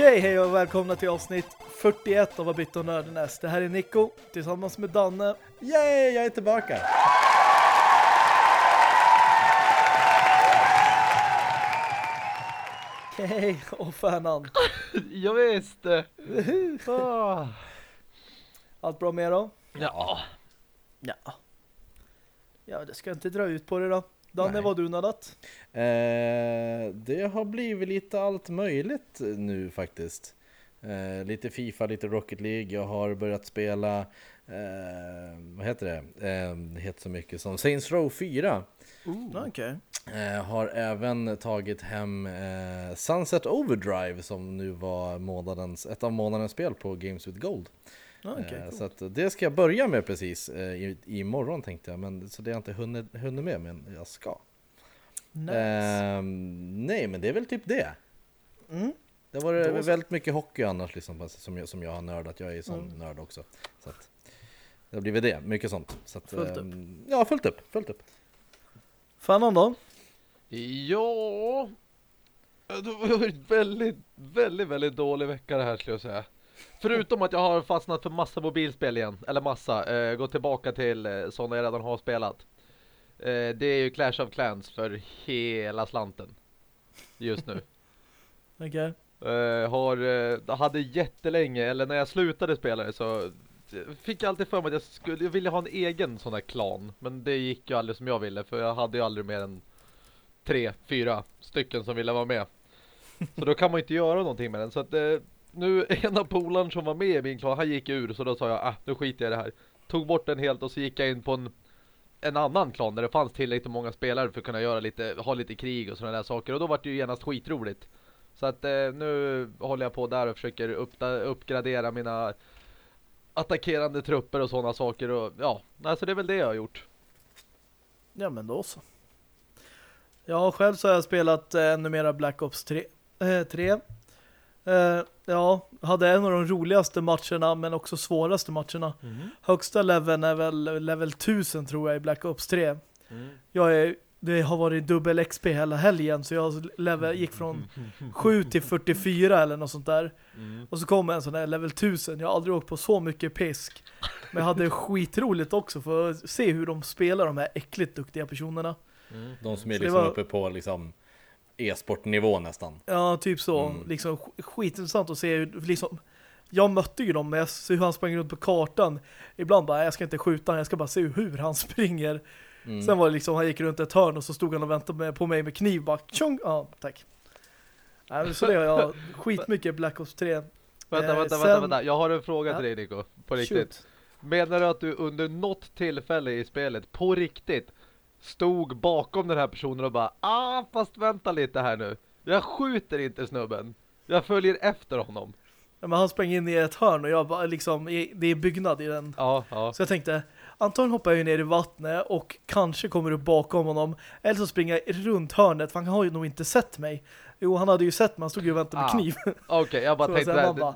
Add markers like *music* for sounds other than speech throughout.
Okej, hej och välkomna till avsnitt 41 av Abitt och Nördenäs. Det här är Nico tillsammans med Danne. Yay, jag är tillbaka! Hej och Färnan. *laughs* Jag visst. Ah. Allt bra med då? Ja. Ja. Ja, det ska inte dra ut på det då. Danne, Nej. vad har du nördat? Eh, det har blivit lite allt möjligt nu faktiskt. Eh, lite Fifa, lite Rocket League. Jag har börjat spela, eh, vad heter det? Eh, det heter så mycket som Saints Row 4. Okej. Eh, har även tagit hem eh, Sunset Overdrive som nu var månadens, ett av månadens spel på Games with Gold. Okej, Eh, coolt. Så att det ska jag börja med precis eh, i, imorgon tänkte jag, men så det har jag inte hunnit, hunnit med, men jag ska. Nice. Ehm, nej, men det är väl typ det. Mm. Det var Då väldigt mycket hockey annars liksom, som, jag, som jag har nördat. Jag är ju sån Mm. nörd också. Så att, det har blivit det, mycket sånt. Så att, Fullt upp. ehm, Ja, fullt upp, fullt upp. Färnan då? Ja. Det har varit väldigt, väldigt, väldigt dålig vecka det här skulle jag säga. Förutom att jag har fastnat för massa mobilspel igen. Eller massa. Eh, gått tillbaka till eh, sådana jag redan har spelat. Eh, det är ju Clash of Clans för hela slanten. Just nu. *laughs* Okej. Eh, har, eh, hade jättelänge, eller när jag slutade spela det så eh, fick jag alltid för mig att jag skulle, jag ville ha en egen sån här klan. Men det gick ju aldrig som jag ville, för jag hade ju aldrig mer än tre, fyra stycken som ville vara med. *laughs* Så då kan man ju inte göra någonting med den. Så att nu, *laughs* ena polaren som var med i min klan, han gick ur, så då sa jag, ah, nu skiter jag i det här. Tog bort den helt och så gick jag in på en en annan klan där det fanns tillräckligt många spelare för att kunna göra lite, ha lite krig och sådana där saker. Och då var det ju genast skitroligt. Så att eh, nu håller jag på där och försöker uppda, uppgradera mina attackerande trupper och sådana saker. Och ja, alltså det är väl det jag har gjort. Ja, men då så. Ja, själv så har jag spelat eh, ännu mera Black Ops 3. Eh, 3. Eh, ja, hade en av de roligaste matcherna men också svåraste matcherna. Högsta leveln är väl level 1000 tror jag i Black Ops 3. Jag är, det har varit dubbel XP hela helgen så jag level, gick från 7 till 44 eller något sånt där. Och så kom en sån här level 1000. Jag har aldrig åkt på så mycket pisk. Men jag hade skitroligt också för att se hur de spelar de här äckligt duktiga personerna. De som är Så liksom var- uppe på liksom e-sportnivå nästan. Ja, typ så. Mm. Liksom sk- skitintressant att se hur, liksom, jag mötte ju dem men jag ser hur han sprang runt på kartan. Ibland bara, jag ska inte skjuta han, jag ska bara se hur han *laughs* springer. Mm. Sen var det liksom, han gick runt ett hörn och så stod han och väntade med, på mig med kniv bara, tjong! Ja, tack. Nej, så det har jag *laughs* skitmycket Black Ops 3. Vänta, Eh, vänta, sen- vänta, vänta. Jag har en fråga Ja. till dig Nico. På riktigt. Shoot. Menar du att du under något tillfälle i spelet, på riktigt, stod bakom den här personen och bara Ah, fast vänta lite här nu. Jag skjuter inte snubben. Jag följer efter honom. Ja, men han sprang in i ett hörn och jag bara liksom, det är byggnad i den. Ja, ja. Så jag tänkte, antagligen hoppar jag ner i vattnet och kanske kommer upp bakom honom. Eller så springer jag runt hörnet, för han har ju nog inte sett mig. Jo, han hade ju sett mig, han stod ju och väntade med Ah. kniv. Okej, jag bara *laughs* Så tänkte man bara,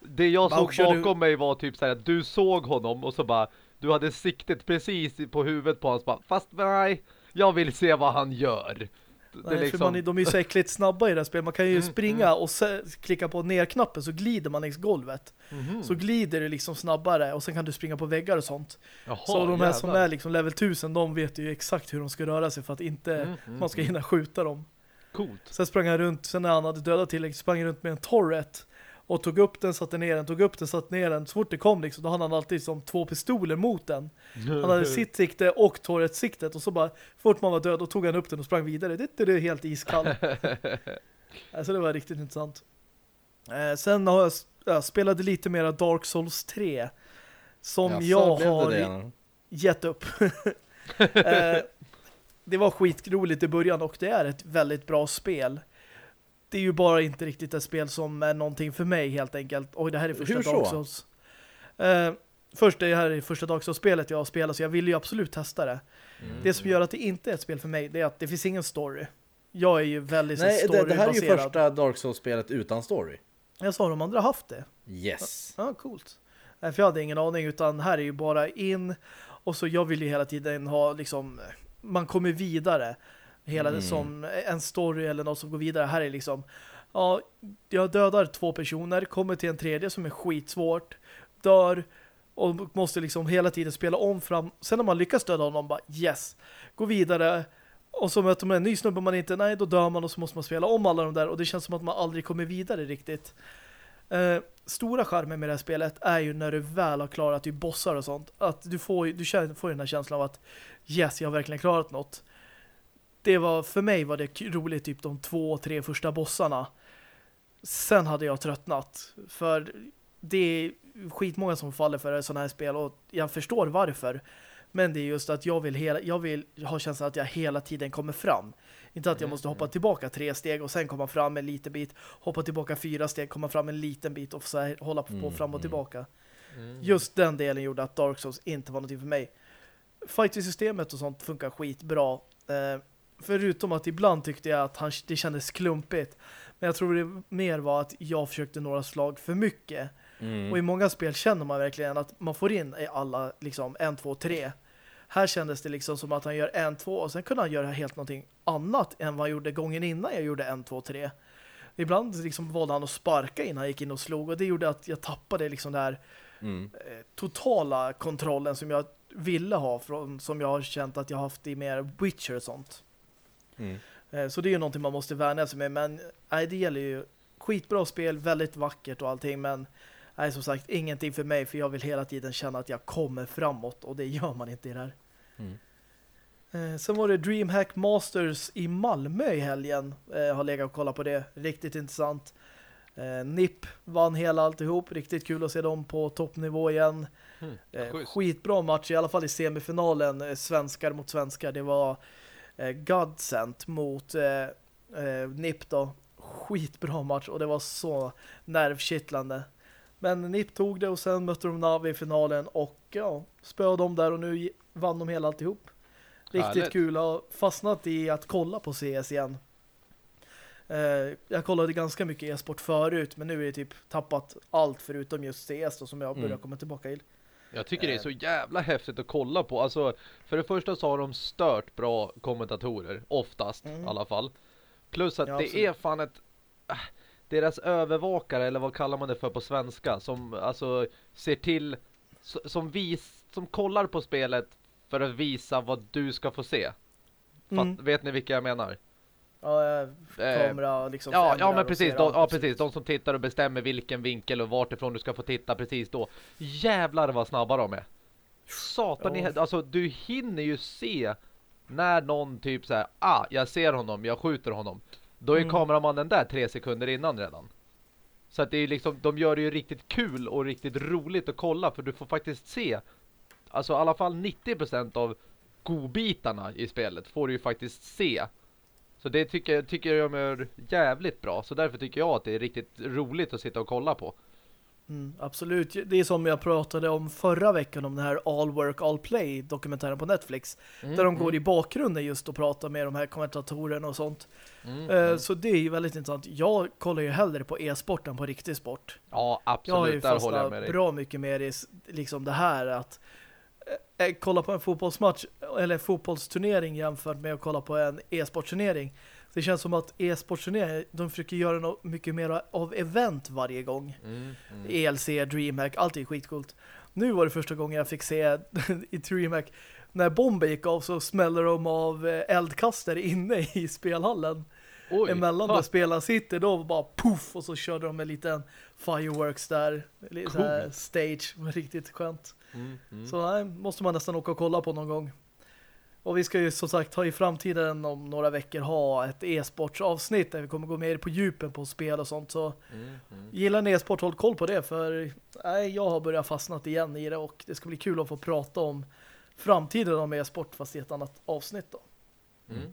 Det *laughs* jag såg bakom du- mig var typ såhär att du såg honom och så bara Du hade siktet precis på huvudet på honom Fast nej, jag vill se vad han gör. Det Nej, liksom, för man, är- de är ju så äckligt snabba i det här spelet. Man kan ju Mm, springa och se, klicka på ner-knappen så glider man längs golvet. Mhm. Så glider det liksom snabbare och sen kan du springa på väggar och sånt. Jaha, så de här som jävlar. är liksom level 1000, de vet ju exakt hur de ska röra sig för att inte Mm, mm, man ska mm. hinna skjuta dem. Coolt. Sen sprang han runt, sen när han hade dödat tillräckligt sprang han runt med en torret och tog upp den, satte ner den, tog upp den, satte ner den. Så fort det kom liksom, då hade han alltid som två pistoler mot den. Han hade sitt sikte och torrets siktet och så bara, fort man var död, då tog han upp den och sprang vidare. Det, det är helt iskall. *laughs* alltså det var riktigt intressant. Eh, sen har jag, jag spelade lite mer Dark Souls 3 som Jaså, jag har det? gett upp. *laughs* eh, det var skitroligt i början och det är ett väldigt bra spel. Det är ju bara inte riktigt ett spel som är någonting för mig helt enkelt. Oj, det här är första Hur så? Dark Souls. Eh, först det här är första Dark Souls-spelet jag har spelat så jag vill ju absolut testa det. Mm. Det som gör att det inte är ett spel för mig det är att det finns ingen story. Jag är ju väldigt Nej, det, det här är ju storybaserad. första Dark Souls-spelet utan story. Jag sa de andra haft det. Yes. Ja, coolt. Nej, för jag hade ingen aning utan här är ju bara in och så jag vill ju hela tiden ha liksom man kommer vidare hela Mm. som en story eller något som går vidare. Här är liksom ja, jag dödar två personer, kommer till en tredje som är skitsvårt, dör och måste liksom hela tiden spela om fram. Sen när man lyckas döda honom, bara yes, gå vidare och så möter man en ny snubbe man inte, nej då dör man och så måste man spela om alla de där och det känns som att man aldrig kommer vidare riktigt. Eh, stora skärmen med det här spelet är ju när du väl har klarat ju bossar och sånt. Att du får, du får den här känslan av att yes, jag har verkligen klarat något. Det var, för mig var det roligt typ de två, tre första bossarna. Sen hade jag tröttnat. För det är skitmånga som faller för sådana här spel och jag förstår varför. Men det är just att jag vill, hela, jag vill ha känslan att jag hela tiden kommer fram. Inte att jag måste hoppa tillbaka tre steg och sen komma fram en liten bit. Hoppa tillbaka fyra steg, komma fram en liten bit och så här, hålla på Mm, fram och mm. tillbaka. Mm. Just den delen gjorde att Dark Souls inte var någonting för mig. Fighting-systemet och sånt funkar skitbra. Eh, förutom att ibland tyckte jag att han, det kändes klumpigt. Men jag tror det mer var att jag försökte några slag för mycket. Mm. Och i många spel känner man verkligen att man får in i alla liksom en, två, tre. Här kändes det liksom som att han gör en, två och sen kunde han göra helt någonting annat än vad han gjorde gången innan jag gjorde en, två, tre. Ibland liksom valde han att sparka innan han gick in och slog och det gjorde att jag tappade liksom det här Mm. eh, totala kontrollen som jag ville ha från, som jag har känt att jag haft i mer Witcher och sånt. Mm. Eh, Så det är ju någonting man måste värna sig med. Men nej, det gäller ju skitbra spel, väldigt vackert och allting. Men nej, som sagt, ingenting för mig. För jag vill hela tiden känna att jag kommer framåt. Och det gör man inte i det här. Mm. Eh, Sen var det DreamHack Masters i Malmö i helgen. Eh, har legat och kollat på det. Riktigt intressant. NIP vann hela alltihop. Riktigt kul att se dem på toppnivå igen. Mm, skitbra match, i alla fall i semifinalen. Svenskar mot svenskar. Det var eh, Godsent mot eh, eh, NIP då. Skitbra match och det var så nervkittlande. Men NIP tog det och sen mötte de Navi i finalen och ja, spöade dem där och nu vann de hela alltihop. Riktigt Härligt. kul. Jag har fastnat i att kolla på CS igen. Eh, jag kollade ganska mycket e-sport förut men nu är det typ tappat allt förutom just CS då, som jag börjar Mm. komma tillbaka till. Jag tycker det är Eh. så jävla häftigt att kolla på. Alltså, för det första så har de stört bra kommentatorer. Oftast Mm. i alla fall. Plus att Ja, det absolut. är fan ett... äh, Deras övervakare, eller vad kallar man det för på svenska? Som alltså ser till... Som, vis, som kollar på spelet för att visa vad du ska få se. Fatt, Mm. Vet ni vilka jag menar? Ja, eh, Eh, kamera liksom Ja, ja men och precis, de, ja precis, de som tittar och bestämmer vilken vinkel och vart ifrån du ska få titta precis då. Jävlar vad snabba de är. Satan Ja. i, alltså du hinner ju se när någon typ så här, ah, jag ser honom, jag skjuter honom. Då är Mm. kameramannen där tre sekunder innan redan. Så att det är liksom, de gör det ju riktigt kul och riktigt roligt att kolla för du får faktiskt se, alltså i alla fall 90% av godbitarna i spelet får du ju faktiskt se. Så det tycker jag, tycker jag är jävligt bra. Så därför tycker jag att det är riktigt roligt att sitta och kolla på. Mm, absolut. Det är som jag pratade om förra veckan om den här All Work All Play dokumentären på Netflix. Mm, där de går i bakgrunden just och pratar med de här kommentatorerna och sånt. Mm, mm. Så det är ju väldigt intressant. Jag kollar ju hellre på e-sport än på riktig sport. Ja, Jag har ju absolut. Där håller jag med dig. bra mycket mer i liksom det här att kolla på en fotbollsmatch eller fotbollsturnering jämfört med att kolla på en e-sportturnering. Det känns som att e-sportturnering, de försöker göra något mycket mer av event varje gång. Mm, mm. ELC, DreamHack, allt är skitcoolt. Nu var det första gången jag fick se *laughs* i DreamHack när bomben gick av så smäller de av eh, eldkastare inne *laughs* i spelhallen. Oj, Emellan där spelarna sitter då bara puff och så körde de en liten fireworks där. Coolt. stage, var riktigt skönt. Mm, mm. Så nej, måste man nästan åka och kolla på någon gång. Och vi ska ju som sagt ha i framtiden om några veckor ha ett e-sportsavsnitt där vi kommer gå mer på djupen på spel och sånt. Så Mm, mm. Gillar ni e-sport, håll koll på det för nej, jag har börjat fastnat igen i det och det ska bli kul att få prata om framtiden om e-sport fast i ett annat avsnitt då. Mm.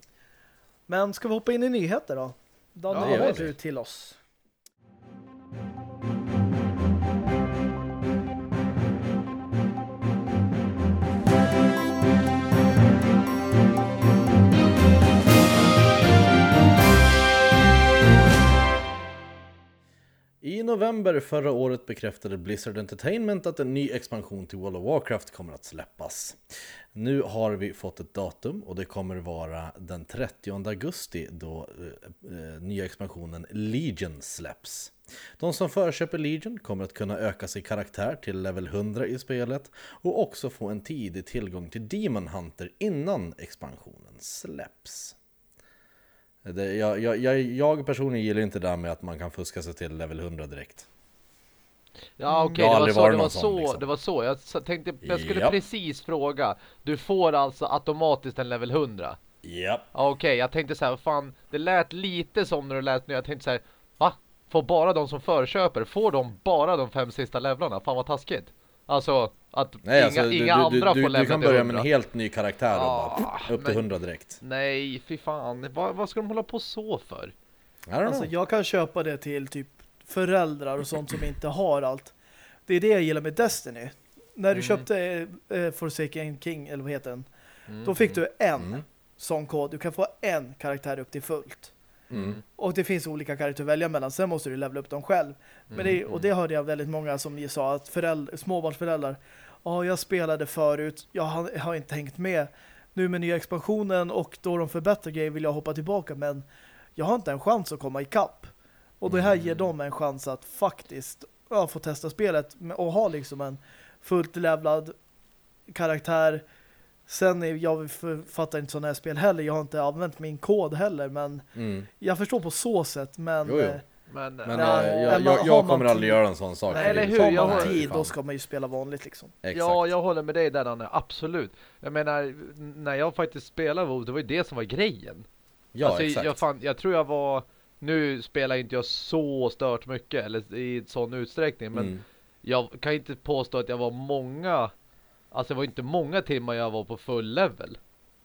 Men ska vi hoppa in i nyheter då? Danne, Ja, vad har du till oss? I november förra året bekräftade Blizzard Entertainment att en ny expansion till World of Warcraft kommer att släppas. Nu har vi fått ett datum och det kommer vara den 30 augusti då eh, eh, nya expansionen Legion släpps. De som förköper Legion kommer att kunna öka sin karaktär till level 100 i spelet och också få en tidig tillgång till Demon Hunter innan expansionen släpps. Det, jag, jag, jag, jag personligen gillar inte det där med att man kan fuska sig till level 100 direkt. Ja okej, Mm. Det var så, det, var så, sån, liksom. det var så. Jag tänkte, jag skulle Japp. precis fråga. Du får alltså automatiskt en level 100. Ja. Ja, Okej, jag tänkte så här, fan, det lät lite som när du lät nu. Jag tänkte så här, va? Får bara de som förköper, får de bara de fem sista levlarna? Fan vad taskigt. Alltså, att Nej, inga, alltså, du, inga du, andra du, får du, levla du kan börja med 100. en helt ny karaktär och Ah, bara upp till men- 100 direkt. Nej, fy fan. Vad, vad ska de hålla på så för? Alltså know. jag kan köpa det till typ föräldrar och sånt som inte har allt. Det är det jag gillar med Destiny. När du Mm. köpte eh, Forsaken King, eller vad heter den? Mm, Då fick du en Mm. sån kod. Du kan få en karaktär upp till fullt. Mm. Och det finns olika karaktärer att välja mellan. Sen måste du levela upp dem själv. Men Mm, det, och det hörde jag väldigt många som sa att föräldrar, småbarnsföräldrar Ja, jag spelade förut. Jag har, jag har inte hängt med. Nu med nya expansionen och då de förbättrar grejer vill jag hoppa tillbaka. Men jag har inte en chans att komma ikapp. Och det här ger dem en chans att faktiskt ja, få testa spelet och ha liksom en fullt levlad karaktär. Sen är jag fattar inte sådana här spel heller. Jag har inte använt min kod heller. Men Mm. jag förstår på så sätt. Men, Jo, jo. eh, Men, Men Ja, eh, jag, jag, jag kommer aldrig göra en sån sak. Nej, eller hur? har jag man har- tid då ska man ju spela vanligt liksom. Exakt. Ja, jag håller med dig där Danne, absolut. Jag menar, när jag faktiskt spelade WoW, det var ju det som var grejen. ja alltså, exakt. Jag, fan, jag tror jag var, nu spelar inte jag så stört mycket, eller i sån utsträckning, men mm. jag kan inte påstå att jag var många, alltså det var inte många timmar jag var på full level.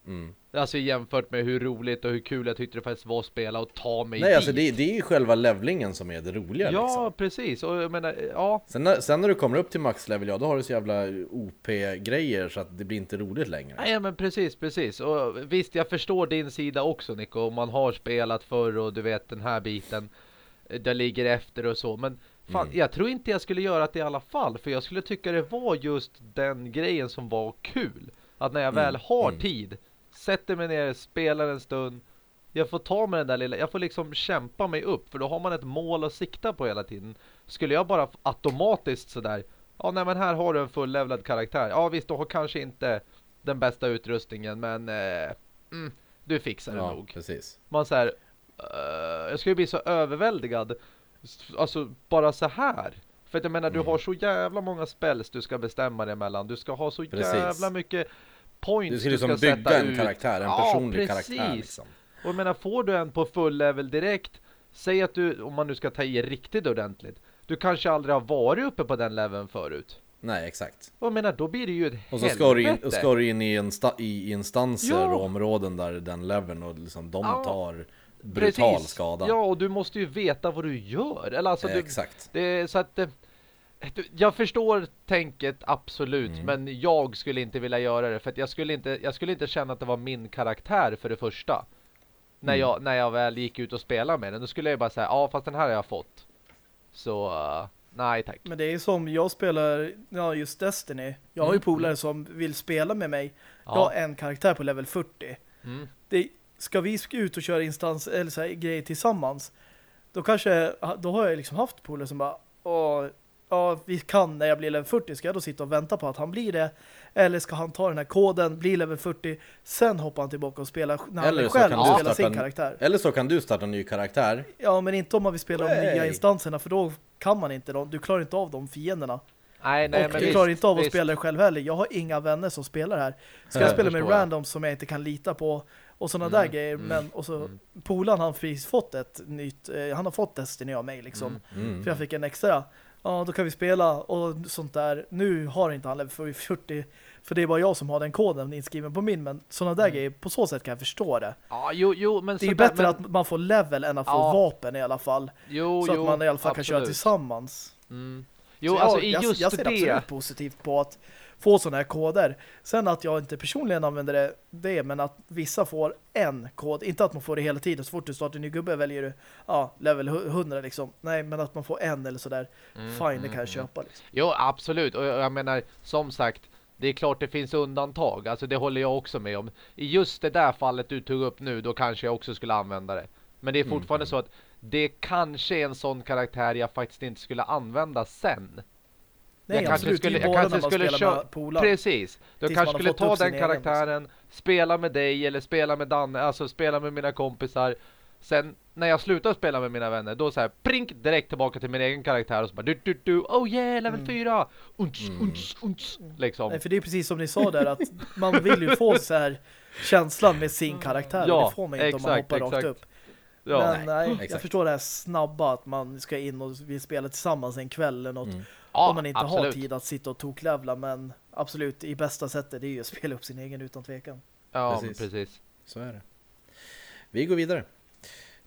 Mm. Alltså jämfört med hur roligt och hur kul jag tyckte det faktiskt var att spela och ta mig Nej, dit. alltså det, det är ju själva levlingen som är det roliga Ja, liksom. precis. Och jag menar, ja, Sen när, sen när du kommer upp till maxlevel, ja då har du så jävla OP-grejer så att det blir inte roligt längre. Nej men precis, precis. Och visst, jag förstår din sida också Nico. Om man har spelat förr och du vet den här biten. eh, Där ligger efter och så. Men fan, Mm. jag tror inte jag skulle göra det i alla fall. För jag skulle tycka det var just den grejen som var kul. Att när jag Mm, väl har mm. tid. Sätter mig ner, spelar en stund. Jag får ta med den där lilla, jag får liksom kämpa mig upp. För då har man ett mål att sikta på hela tiden. Skulle jag bara automatiskt sådär. Ja nej men här har du en fullevlad karaktär. Ja visst, du har kanske inte den bästa utrustningen men eh, mm, du fixar det Ja, nog. precis. Man så här, eh, jag skulle bli så överväldigad. Alltså bara så här. För att jag menar, du Mm. har så jävla många spells du ska bestämma dig emellan. Du ska ha så Precis. jävla mycket points Du ska liksom sätta bygga en ut. karaktär, en Ja, personlig precis. karaktär liksom. Och jag menar, får du en på full level direkt, säg att du, om man nu ska ta i riktigt ordentligt, du kanske aldrig har varit uppe på den leveln förut. Nej, exakt. Och jag menar, då blir det ju ett Och så ska du in, och ska du in i, en sta, i instanser Ja. och områden där den leveln och liksom de Ja, tar brutal skada. Ja, och du måste ju veta vad du gör. Eller alltså, Eh, du, Exakt. det så att... eh, du- Jag förstår tänket absolut, Mm. men jag skulle inte vilja göra det för att jag skulle inte jag skulle inte känna att det var min karaktär för det första. När Mm. jag när jag väl gick ut och spelade med den, då skulle jag bara säga, ja fast den här har jag fått. Så eh, nej tack. Men det är som jag spelar, ja just Destiny. Jag har ju Mm. polare som vill spela med mig. Jag har Ja. en karaktär på level 40. Mm. Det, ska vi ut och köra instans eller så här, grejer tillsammans, då kanske, då har jag liksom haft polare som bara, Åh, ja, vi kan när jag blir level 40, ska jag då sitta och vänta på att han blir det? Eller ska han ta den här koden, bli level 40, sen hoppar han tillbaka och spelar när Eller han själv kan och du spelar starta sin en- karaktär. Eller så kan du starta en ny karaktär. Ja, men inte om man vill spela de Nej. nya instanserna, för då kan man inte dem. Du klarar inte av de fienderna. Nej, nej, och men du visst, klarar inte av att visst. spela själv heller. Jag har inga vänner som spelar här. Ska Nej, jag spela med jag. randoms som jag inte kan lita på och sådana Mm, där grejer. mm, men och så mm. Polan han precis fått ett nytt, eh, han har fått Destiny av mig liksom. Mm. Mm. För jag fick en extra. Ja, då kan vi spela och sånt där. Nu har inte han level 40 för det är bara jag som har den koden inskriven på min. Men sådana där Mm. grejer, på så sätt kan jag förstå det. Ja, jo, jo, men Det är ju bättre men, att man får level än att få Ja. vapen i alla fall. jo, så jo, att man i alla fall kan köra absolut. tillsammans. Mm. Så Jo, jag, alltså i jag, just jag ser det. absolut positivt på att få sådana här koder. Sen att jag inte personligen använder det, det men att vissa får en kod. Inte att man får det hela tiden. Så fort du startar en ny gubbe väljer du ja, level 100 liksom. Nej, men att man får en eller sådär. Mm, Fine, det mm, kan jag mm. köpa. Liksom. Jo, absolut. Och jag jag menar, som sagt, Det är klart det finns undantag, alltså det håller jag också med om. I just det där fallet du tog upp nu, då kanske jag också skulle använda det. Men det är fortfarande Mm. så att det kanske är en sån karaktär jag faktiskt inte skulle använda sen. Nej, jag kanske absolut. skulle, jag kanske skulle spelar köra... Precis. Du Tills kanske skulle ta den egen, karaktären, spela med dig eller spela med Danne, alltså spela med mina kompisar. Sen när jag slutar spela med mina vänner, då så här prink direkt tillbaka till min egen karaktär och så bara du du du, oh yeah, level 4. Unts, Mm. unts, unts, liksom. Nej, för det är precis som ni sa där att man vill ju få så här känslan med sin karaktär Ja, det får man inte om man exakt, hoppar rakt exakt. upp. Ja. Men nej, jag exakt. förstår det här snabba att man ska in och vill spela tillsammans en kväll eller något. Mm. Ja, om man inte har absolut. tid att sitta och toklevla men absolut, i bästa sättet det är ju att *laughs* spela upp sin egen utan tvekan. Ja, Precis. precis. Så är det. Vi går vidare.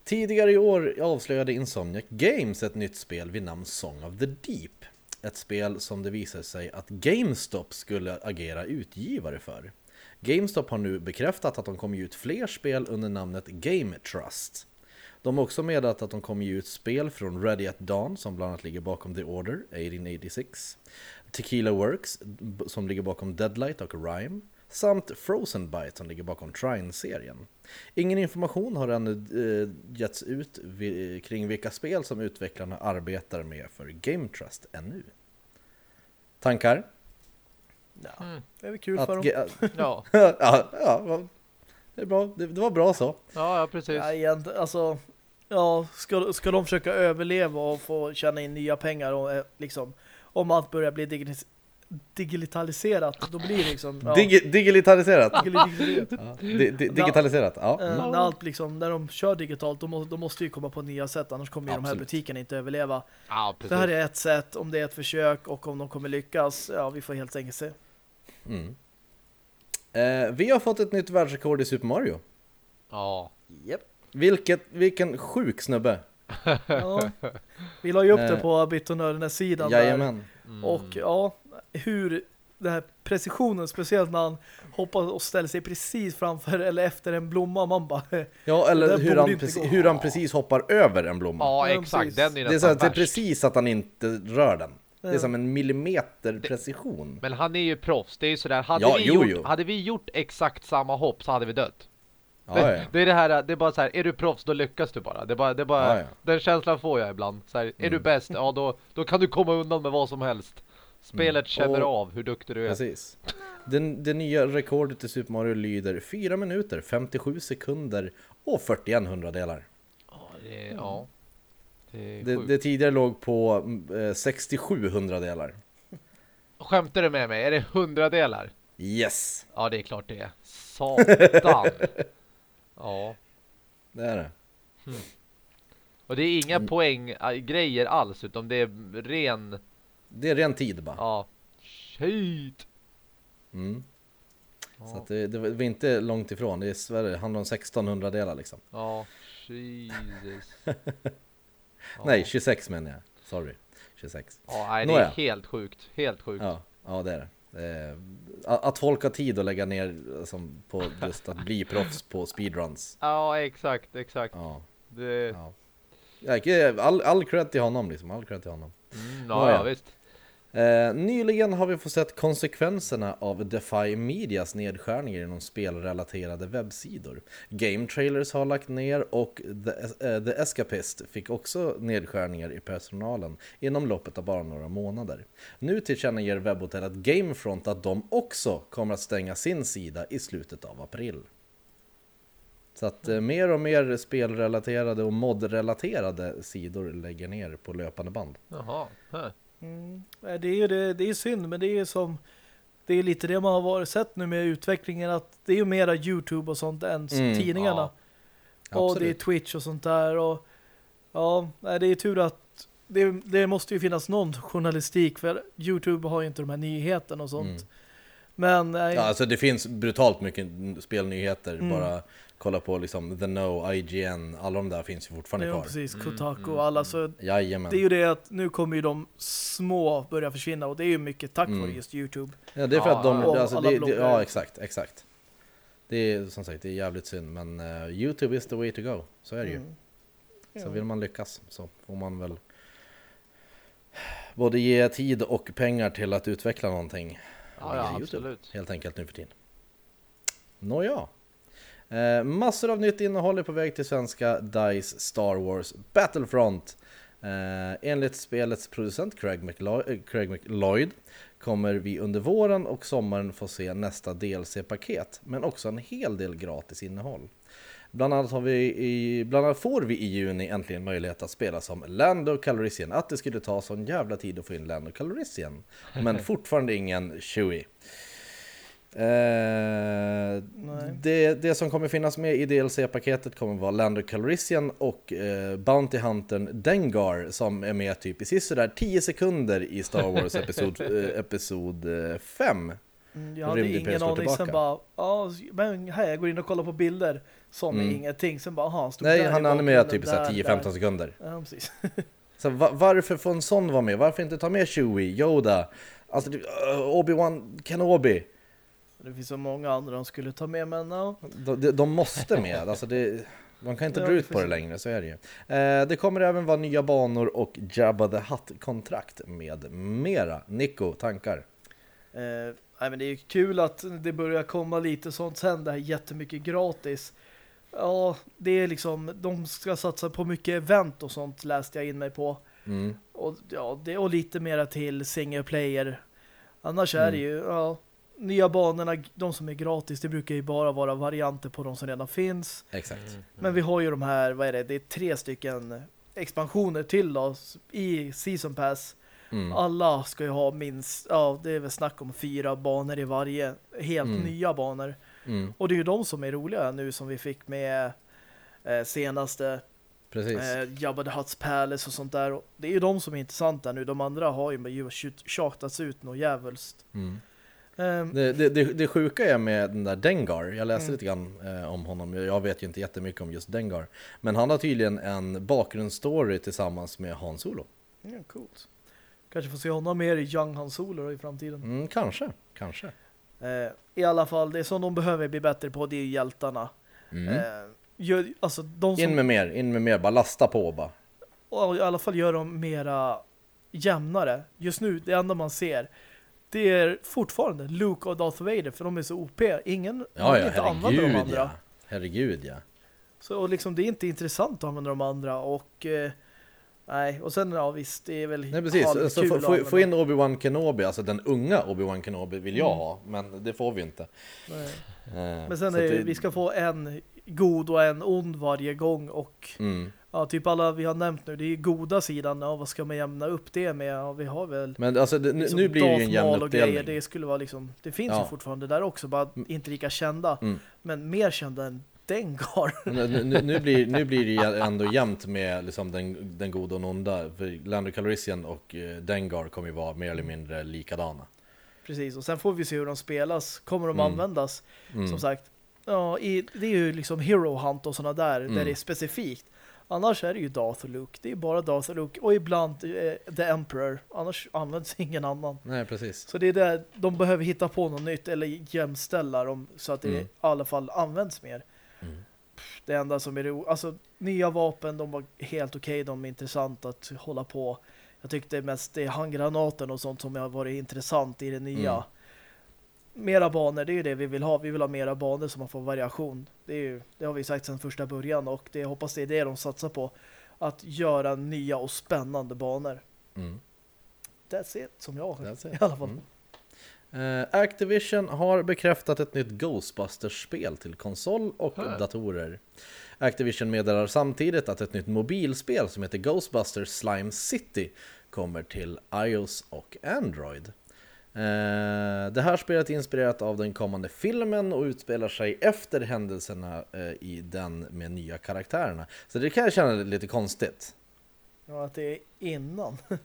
Tidigare i år avslöjade Insomniac Games ett nytt spel vid namn Song of the Deep. Ett spel som det visade sig att GameStop skulle agera utgivare för. GameStop har nu bekräftat att de kommer ut fler spel under namnet Game Trust. De har också meddelat att de kommer ge ut spel från Ready at Dawn som bland annat ligger bakom The Order 1886, Tequila Works som ligger bakom Deadlight och Rhyme, samt Frozen Byte som ligger bakom Trine-serien. Ingen information har ännu eh, getts ut kring vilka spel som utvecklarna arbetar med för Game Trust ännu. Tankar? Ja, Mm. det är väl kul Att för dem. *laughs* *laughs* Ja. ja, ja, det, är bra. Det, det var bra så. ja, ja, precis. Ja, igen, alltså, ja, ska, ska de försöka överleva och få tjäna in nya pengar och eh, liksom, om allt börjar bli digis- digitaliserat, då blir det liksom ja, Digi, digitaliserat. digitaliserat. Ja, di, di, digitaliserat, ja. Eh, Mm. När allt liksom, när de kör digitalt, då, må, då måste ju komma på nya sätt, annars kommer ju de här butikerna inte överleva. Ja, precis. Det här är ett sätt, om det är ett försök och om de kommer lyckas, ja, vi får helt enkelt se. Mm. Eh, vi har fått ett nytt världsrekord i Super Mario. Ja. Yep. Vilket, vilken sjuk snubbe. Ja. Vi la ju upp det på Bitonördenes-sidan där. Jajamän. Mm. Och ja, hur den här precisionen, speciellt när han hoppar och ställer sig precis framför eller efter en blomma, man bara Ja, eller hur han, precis, hur han precis hoppar över en blomma. Ja, exakt. Den är det, är så det är precis att han inte rör den. Det är som en millimeter precision. Men han är ju proffs. Det är ju sådär. Hade, Ja, vi jo, gjort, jo. hade vi gjort exakt samma hopp så hade vi dött. Ja, ja. Det är det här, det är bara så här, är du proffs då lyckas du bara. Det är bara, det är bara Ja, den känslan får jag ibland. Så här, är du Mm. bäst, ja då, då kan du komma undan med vad som helst. Spelet Mm. känner Och- av hur duktig du är. Precis. Den, det nya rekordet i Super Mario lyder 4 minuter, 57 sekunder och 41 hundradelar. Ja, det är, ja. Det är Det, det tidigare låg på eh, 67 hundradelar. Skämtar du med mig? Är det hundradelar? Yes! Ja, det är klart det är. Satan. *laughs* ja. Det är det. Och det är inga Mm. poäng äh, grejer alls utan det är ren Det är ren tid bara. ja shit. Mm. Så Ja, att det, det var inte långt ifrån. Det är Sverige, det handlar om 16 hundradelar liksom. ja Jesus. Ja. *laughs* Nej, 26 menar jag. Sorry. 26. Ja, nej, det är Nåja. helt sjukt. Helt sjukt. Ja, ja det är det. Är, att folk har tid att lägga ner som på just att bli proffs på speedruns. *laughs* Ja, exakt, exakt. Ja, Det, ja. Ja, All, all cred till honom liksom, all cred till honom. mm, Nåja. ja, ja, visst. Eh, nyligen har vi fått sett konsekvenserna av Defy Medias nedskärningar inom spelrelaterade webbsidor. Game Trailers har lagt ner och The, eh, The Escapist fick också nedskärningar i personalen inom loppet av bara några månader. Nu tillkännager webbhotellet Gamefront att de också kommer att stänga sin sida i slutet av april. Så att eh, mer och mer spelrelaterade och modrelaterade sidor lägger ner på löpande band. Jaha. Mm. Nej, Det är ju det, det är synd, men det är som det är lite det man har varit sett nu med utvecklingen att det är ju mera Youtube och sånt än Mm, tidningarna. ja. och det är. Twitch och sånt där och ja, det är tur att det, det måste ju finnas någon journalistik för Youtube har ju inte de här nyheterna och sånt. Mm. Men nej, Ja, alltså det finns brutalt mycket spelnyheter. Mm. Bara kolla på liksom The No, IGN, alla de där finns ju fortfarande ja, kvar. precis, Mm, Kotaku mm, och alla så Jajamän. det är ju det att nu kommer ju de små börja försvinna och det är ju mycket tack Mm. vare just Youtube. Ja, det är för Ja, att de, alltså, alla det, det, ja exakt, exakt. Det är som sagt, det är jävligt synd, men eh, Youtube is the way to go. Så är det ju. Mm. Så Ja. vill man lyckas så får man väl både ge tid och pengar till att utveckla någonting. Ja, ja YouTube, absolut. Helt enkelt nu för tiden. Nåja. Eh, massor av nytt innehåll är på väg till svenska DICE Star Wars Battlefront. Eh, enligt spelets producent Craig, McLo- eh, Craig McLeod kommer vi under våren och sommaren få se nästa DLC-paket, men också en hel del gratis innehåll. Bland annat, har vi i, bland annat får vi i juni äntligen möjlighet att spela som Lando Calrissian. Att det skulle ta sån jävla tid att få in Lando Calrissian. Men fortfarande ingen Chewie. Eh, det, det som kommer finnas med i DLC-paketet kommer vara Lando Calrissian och eh, Bounty Huntern Dengar som är med typ i sisådär 10 sekunder i Star Wars Episod, *laughs* eh, episod 5. Mm, Jag hade ingen aning, sen bara, ja, men här, jag går in och kollar på bilder som Mm. ingenting, sen bara, aha, stod Nej, han är animerad typ bakgrunden, såhär där, 10-15 där. sekunder. Ja, precis. *laughs* Så va, varför får en sån vara med? Varför inte ta med Chewie, Yoda, alltså typ, uh, Obi-Wan Kenobi? Det finns så många andra de skulle ta med, men ja. De, de, måste med, alltså det, de kan inte *laughs* Ja, dra ut på det längre, så är det ju. Eh, det kommer även vara nya banor och Jabba the Hutt-kontrakt med mera. Nico, tankar? Eh, nej, men det är ju kul att det börjar komma lite sånt sen, det här jättemycket gratis. Ja, det är liksom, de ska satsa på mycket event och sånt läste jag in mig på. Mm. Och, ja, det, och lite mera till single player. Annars är det Mm. ju, ja, nya banorna, de som är gratis, det brukar ju bara vara varianter på de som redan finns. Exakt. Mm. Men vi har ju de här, vad är det, det är tre stycken expansioner till oss i Season Pass. Mm. Alla ska ju ha minst, ja det är väl snack om fyra banor i varje, helt Mm. nya banor. Mm. Och det är ju de som är roliga nu som vi fick med eh, senaste Precis. eh, Jabba the Hutt's Palace och sånt där. Och det är ju de som är intressanta nu. De andra har ju tjatats ut något jävulst. Ehm, Det, det, det, det sjuka är med den där Dengar, jag läste Mm. lite grann eh, om honom, jag vet ju inte jättemycket om just Dengar. Men han har tydligen en bakgrundsstory tillsammans med Han Solo. ja, coolt. Kanske får se honom mer i Young Han Solo i framtiden. Mm, kanske, kanske. Eh, I alla fall, det som de behöver bli bättre på det är hjältarna. Mm. Eh, gör, alltså de som In med mer, in med mer, bara lasta på bara. och i alla fall gör dem mera jämnare. Just nu, det enda man ser det är fortfarande Luke och Darth Vader för de är så OP. Ingen Ja, ja, inte använda de andra. ja. Herregud ja. Så och liksom, det är inte intressant att använda de andra och eh, nej, och sen ja visst, det är väl Nej precis, alltså, få, få, in. Obi-Wan Kenobi, alltså den unga Obi-Wan Kenobi vill jag Mm. ha, men det får vi inte. Eh, Men sen är, det- vi ska få en god och en ond varje gång och Mm. Ja, typ alla vi har nämnt nu, det är goda sidan, ja, vad ska man jämna upp det med? Ja, vi har väl Men alltså det, nu, liksom nu blir det ju en jämn uppdelning. det skulle vara liksom, det finns Ja. ju fortfarande där också, bara inte lika kända, Mm. men mer kända än Dengar. *laughs* Nu, nu, nu, blir, nu blir det ju ändå jämnt med liksom den, den goda och den onda. För Lando Calrissian och eh, Dengar kommer ju vara mer eller mindre likadana. Precis, och sen får vi se hur de spelas. Kommer de Mm. användas? Mm. Som sagt, ja, i, det är ju liksom Hero Hunt och sådana där, Mm. där det är specifikt. Annars är det ju Darth och Luke. Det är bara Darth och Luke. Och ibland eh, The Emperor. Annars används *laughs* ingen annan. Nej precis. Så det är där de behöver hitta på något nytt eller jämställa dem så att det Mm. i alla fall används mer. Mm. Det enda som är ro... Alltså, nya vapen, de var helt okej. de är intressanta att hålla på. Jag tyckte mest det är handgranaten och sånt som har varit intressant i det nya. Mm. Mera banor, det är ju det vi vill ha. Vi vill ha mera banor så man får variation. Det, är ju, det har vi sagt sedan första början och det jag hoppas det är det de satsar på. Att göra nya och spännande banor. Mm. That's it, som jag That's i it. alla fall. Mm. Eh, Activision har bekräftat ett nytt Ghostbusters-spel till konsol och Huh. datorer. Activision meddelar samtidigt att ett nytt mobilspel som heter Ghostbusters Slime City kommer till iOS och Android. Eh, det här spelet är inspirerat av den kommande filmen och utspelar sig efter händelserna eh, i den med nya karaktärerna. Så det kan jag känna lite konstigt. Ja, att det är innan. *laughs*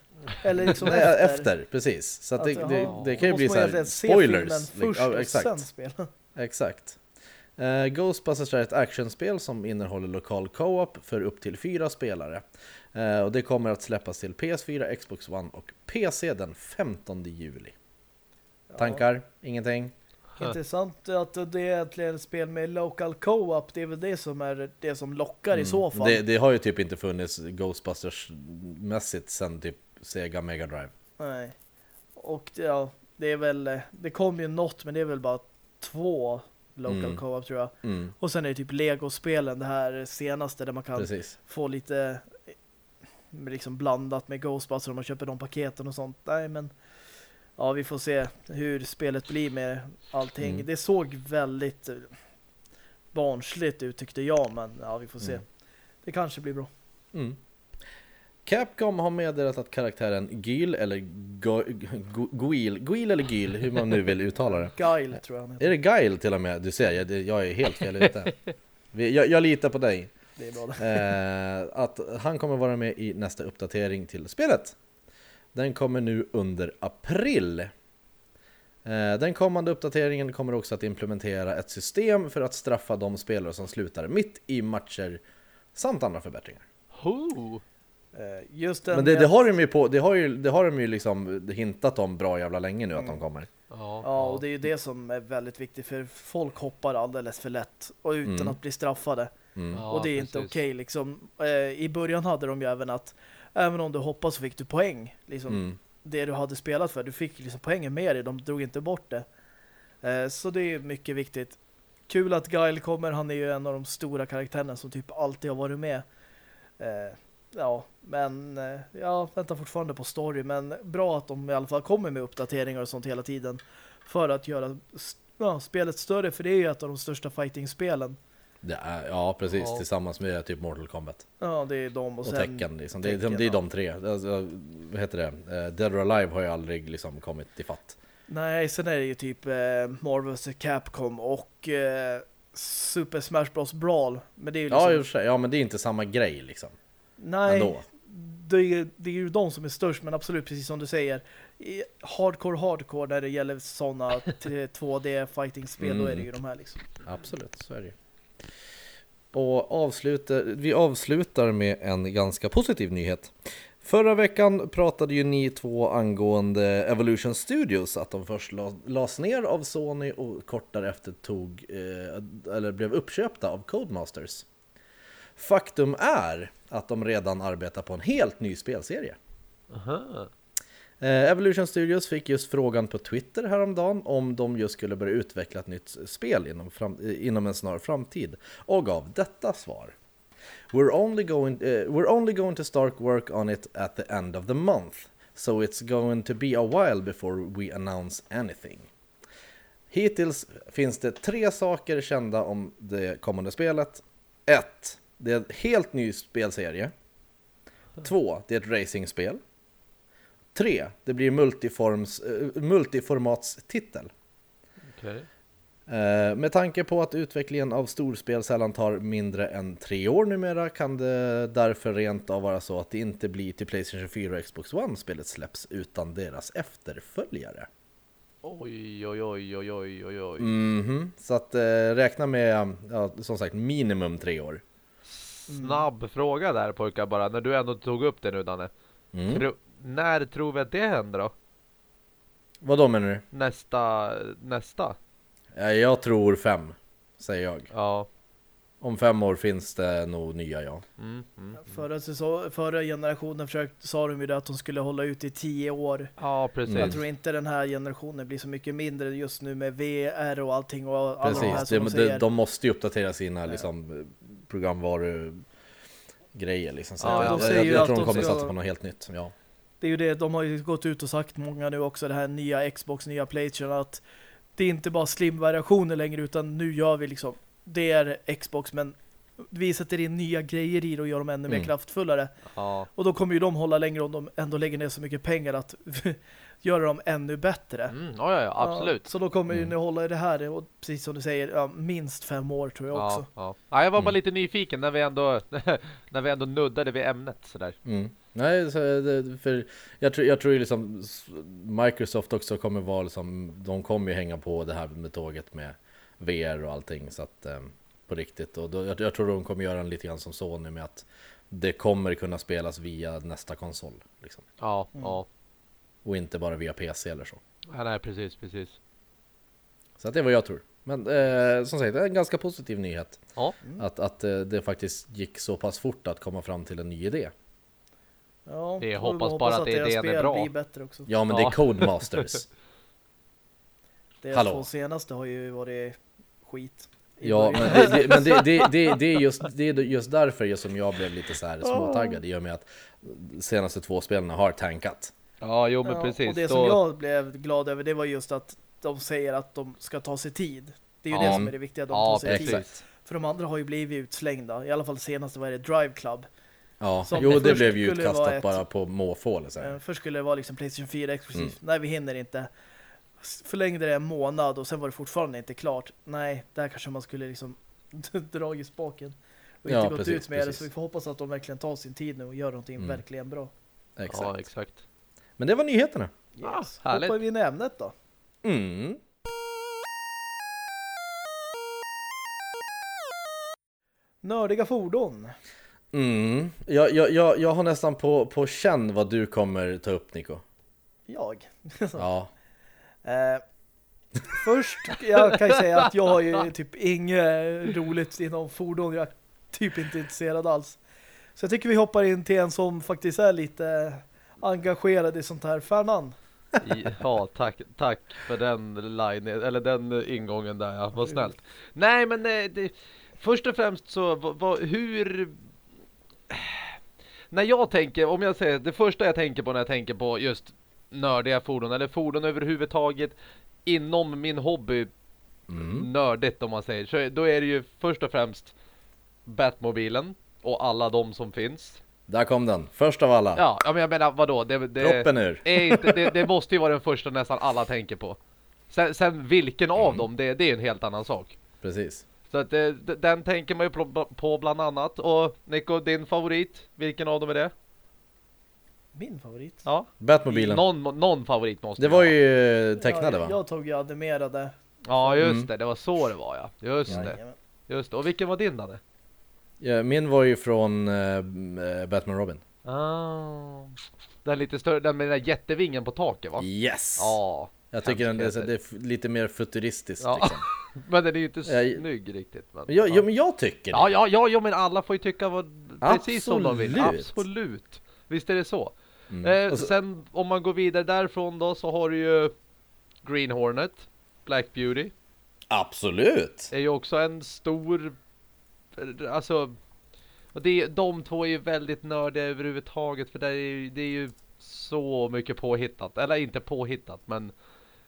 Eller liksom Nej, efter. efter. precis. Så att det, Att, det, jaha, det kan ju bli så här spoilers. filmen Liksom. Först Ja, exakt. Exakt. Eh, Ghostbusters är ett actionspel som innehåller lokal co-op för upp till fyra spelare. Eh, och det kommer att släppas till PS4, Xbox One och PC den 15 juli. Tankar? Ingenting? Intressant att det är egentligen ett spel med local co-op. Det är väl det som är det som lockar i så fall. Mm. Det, det har ju typ inte funnits Ghostbusters-mässigt sen typ Sega Mega Drive. Nej. Och ja, det är väl, det kom ju något men det är väl bara två local Mm. co-op tror jag. Mm, Och sen är det typ Lego-spelen, det här senaste där man kan precis. få lite eh, liksom blandat med Ghostbusters om man köper de paketen och sånt. Nej men ja, vi får se hur spelet blir med allting. Mm. Det såg väldigt eh, barnsligt ut tyckte jag, men ja, vi får se. Mm. Det kanske blir bra. Mm. Capcom har meddelat att karaktären Gyl eller Guil, Guil eller Gyl, hur man nu vill uttala det. Guile tror jag heter. Är det Guile till och med? Du ser, jag, jag är helt fel ute. Jag, jag litar på dig. Det är bra. Eh, att han kommer vara med i nästa uppdatering till spelet. Den kommer nu under april. Eh, den kommande uppdateringen kommer också att implementera ett system för att straffa de spelare som slutar mitt i matcher samt andra förbättringar. Ho! Eh, Just den Men det, det har de ju på, det har ju, det har de ju liksom hintat om bra jävla länge nu att de kommer. Ja, Ja, och det är ju det som är väldigt viktigt för folk hoppar alldeles för lätt och utan Mm. att bli straffade. Mm. Ja, och det är inte okej liksom. Eh, I början hade de ju även att även om du hoppade så fick du poäng. Liksom Mm. det du hade spelat för. Du fick liksom poängen med dig. De drog inte bort det. Eh, så det är mycket viktigt. Kul att Guile kommer. Han är ju en av de stora karaktärerna som typ alltid har varit med. Eh, ja, men eh, jag väntar fortfarande på story. Men bra att de i alla fall kommer med uppdateringar och sånt hela tiden. För att göra ja, spelet större. För det är ju ett av de största fighting-spelen. Är, ja precis, Ja. tillsammans med typ Mortal Kombat. Ja, det är de. Och, Och, sen, Tekken liksom. Det, är- det är ja. de tre. Alltså, vad heter det? Eh, Dead or Alive har ju aldrig liksom kommit till fatt. Nej, sen är det ju typ eh, Marvel vs. Capcom och eh, Super Smash Bros. Brawl. Men det är ju liksom... Ja, sig. ja men det är inte samma grej liksom. nej, Ändå. det är, det är ju de som är störst, men absolut, precis som du säger. Hardcore, hardcore, när det gäller sådana 2D *laughs* fighting-spel, då är det ju de här liksom. Absolut, så är det ju. Och avslutar, vi avslutar med en ganska positiv nyhet. Förra veckan pratade ju ni två angående Evolution Studios, att de först lades ner av Sony och kort därefter tog, eh, eller blev uppköpta av Codemasters. Faktum är att de redan arbetar på en helt ny spelserie. Aha. Eh, Evolution Studios fick just frågan på Twitter häromdagen om de just skulle börja utveckla ett nytt spel inom, fram, inom en snar framtid och gav detta svar. We're only, going, uh, we're only going to start work on it at the end of the month, so it's going to be a while before we announce anything. Hittills finns det tre saker kända om det kommande spelet. 1. Det är en helt ny spelserie. 2. Det är ett racingspel. 3. Det blir multiforms, eh, multiformatstitel. Okej. Eh, med tanke på att utvecklingen av storspel sällan tar mindre än tre år numera kan det därför rent av vara så att det inte blir till Playstation 4 och Xbox One spelet släpps utan deras efterföljare. Oj, oj, oj, oj, oj, oj, oj. Mhm, Så att eh, räkna med, ja, som sagt, minimum tre år. Snabb fråga där pojkar bara, när du ändå tog upp det nu Danne. Mm. Tro, när tror vi att det händer då? Vad då menar du? Nästa, nästa? Ja, jag tror fem, säger jag. Ja. Om fem år finns det nog nya, ja. Mm, mm. Förra, säsong, förra generationen försökte, sa de ju det att de skulle hålla ut i tio år. Ja, precis. Mm. Jag tror inte den här generationen blir så mycket mindre just nu med VR och allting och alla de här Precis, som de, de de, måste ju uppdatera sina liksom, programvarugrejer liksom. Så Ja, jag, jag, jag, jag att tror de de kommer ska- satsa på något helt nytt. Ja. Det är ju det, de har ju gått ut och sagt många nu också, det här nya Xbox, nya Playstation, att det är inte bara slim-variationer längre utan nu gör vi liksom, det är Xbox men vi sätter in nya grejer i det och gör dem ännu mer Mm. kraftfullare. Ja, Och då kommer ju de hålla längre om de ändå lägger ner så mycket pengar att *laughs* göra dem ännu bättre. mm, ja, ja, ja, absolut. Ja, så då kommer ju Mm. nu hålla i det här och precis som du säger, ja, minst fem år tror jag Ja, också. ja. ja, jag var bara Mm. lite nyfiken när vi ändå *laughs* när vi ändå nuddade vid ämnet sådär. Mm. Nej, det, för jag tror, jag tror ju liksom Microsoft också kommer vara liksom, de kommer ju hänga på det här med tåget med VR och allting så att eh, på riktigt och då, jag, jag tror de kommer göra en lite grann som Sony med att det kommer kunna spelas via nästa konsol liksom. Ja, Mm. ja. och inte bara via PC eller så. ja. Nej, precis, precis. Så att det är vad jag tror. Men eh, som sagt, det är en ganska positiv nyhet Ja, Mm. att, att eh, det faktiskt gick så pass fort att komma fram till en ny idé. Ja, Vi får hoppas bara att det- deras idén är bra. blir bättre också. Ja, men det är Codemasters. *laughs* De Hallå. två senaste har ju varit skit. Ja, men, det, det, men det, det, det, *laughs* det, är just, det är just därför som jag blev lite så här småtaggad i och med att de senaste två spelarna har tankat. Ja, jo men Ja, precis. Och det Då- som jag blev glad över det var just att de säger att de ska ta sig tid. Det är ju Ja. det som är det viktiga, de Ja, tar sig tid. precis. För de andra har ju blivit utslängda. I alla fall senaste var det Drive Club. Ja, Som jo det blev ju utkastat ett- bara på måfå eller så. Eh, Först skulle det vara liksom Playstation 4 exklusivt. Mm. Nej, vi hinner inte. Förlängde det en månad och sen var det fortfarande inte klart. Nej, där kanske man skulle liksom *laughs* dra i spaken. Och Ja, inte gått precis, ut med det. precis. Så vi får hoppas att de verkligen tar sin tid nu och gör någonting Mm. verkligen bra. Exakt. Ja, exakt. Men det var nyheterna. Ah, Yes. härligt. Hoppar vi in i ämnet då. Mm. Nördiga fordon. Mm. Jag, jag, jag, jag har nästan på, på känn vad du kommer ta upp Nico. Jag. *laughs* Ja. Eh, först, jag kan ju säga att jag har ju typ inget roligt inom fordon. Jag är typ inte intresserad alls. Så jag tycker vi hoppar in till en som faktiskt är lite engagerad i sånt här. Färnan. I, *laughs* ja, tack, tack för den line, eller den ingången där, ja, vad snällt. Nej, men det, det, först och främst så, vad, hur... När jag tänker, om jag säger, det första jag tänker på när jag tänker på just nördiga fordon, eller fordon överhuvudtaget inom min hobby, Mm. nördigt om man säger, så då är det ju först och främst Batmobilen och alla de som finns. Där kom den. Först av alla. Ja, men jag menar, vadå? Det, det, ur. är inte, det, det måste ju vara den första nästan alla tänker på. Sen, sen vilken av Mm. dem, det, det är en helt annan sak. Precis. Så att det, det- den tänker man ju på, bland annat. Och Nico, din favorit, vilken av dem är det? Min favorit. Ja, Batmobilen. någon, någon favorit måste Det var ha. ju tecknade jag, va? Jag tog ju animerade. Ja, just Mm. det, det var så det var ja. Just det, Jajamän. just det. Och vilken var din Danne? Ja, min var ju från eh, Batman Robin. Ah, den lite större, den med den där jättevingen på taket va? Yes! Ja, Jag tycker den, det, är, det är lite mer futuristiskt Ja. liksom. *laughs* men den är ju inte Jag- snygg riktigt. Men, jag, ja. ja, men jag tycker det. Ja, ja, ja, ja, men alla får ju tycka vad, precis som de vill. Absolut. Visst är det så. Mm. Eh, så- Sen om man går vidare därifrån då så har du ju Green Hornet, Black Beauty. Absolut! Är ju också en stor, alltså, och det, de två är ju väldigt nördiga överhuvudtaget för det är ju, det är ju så mycket påhittat. Eller inte påhittat men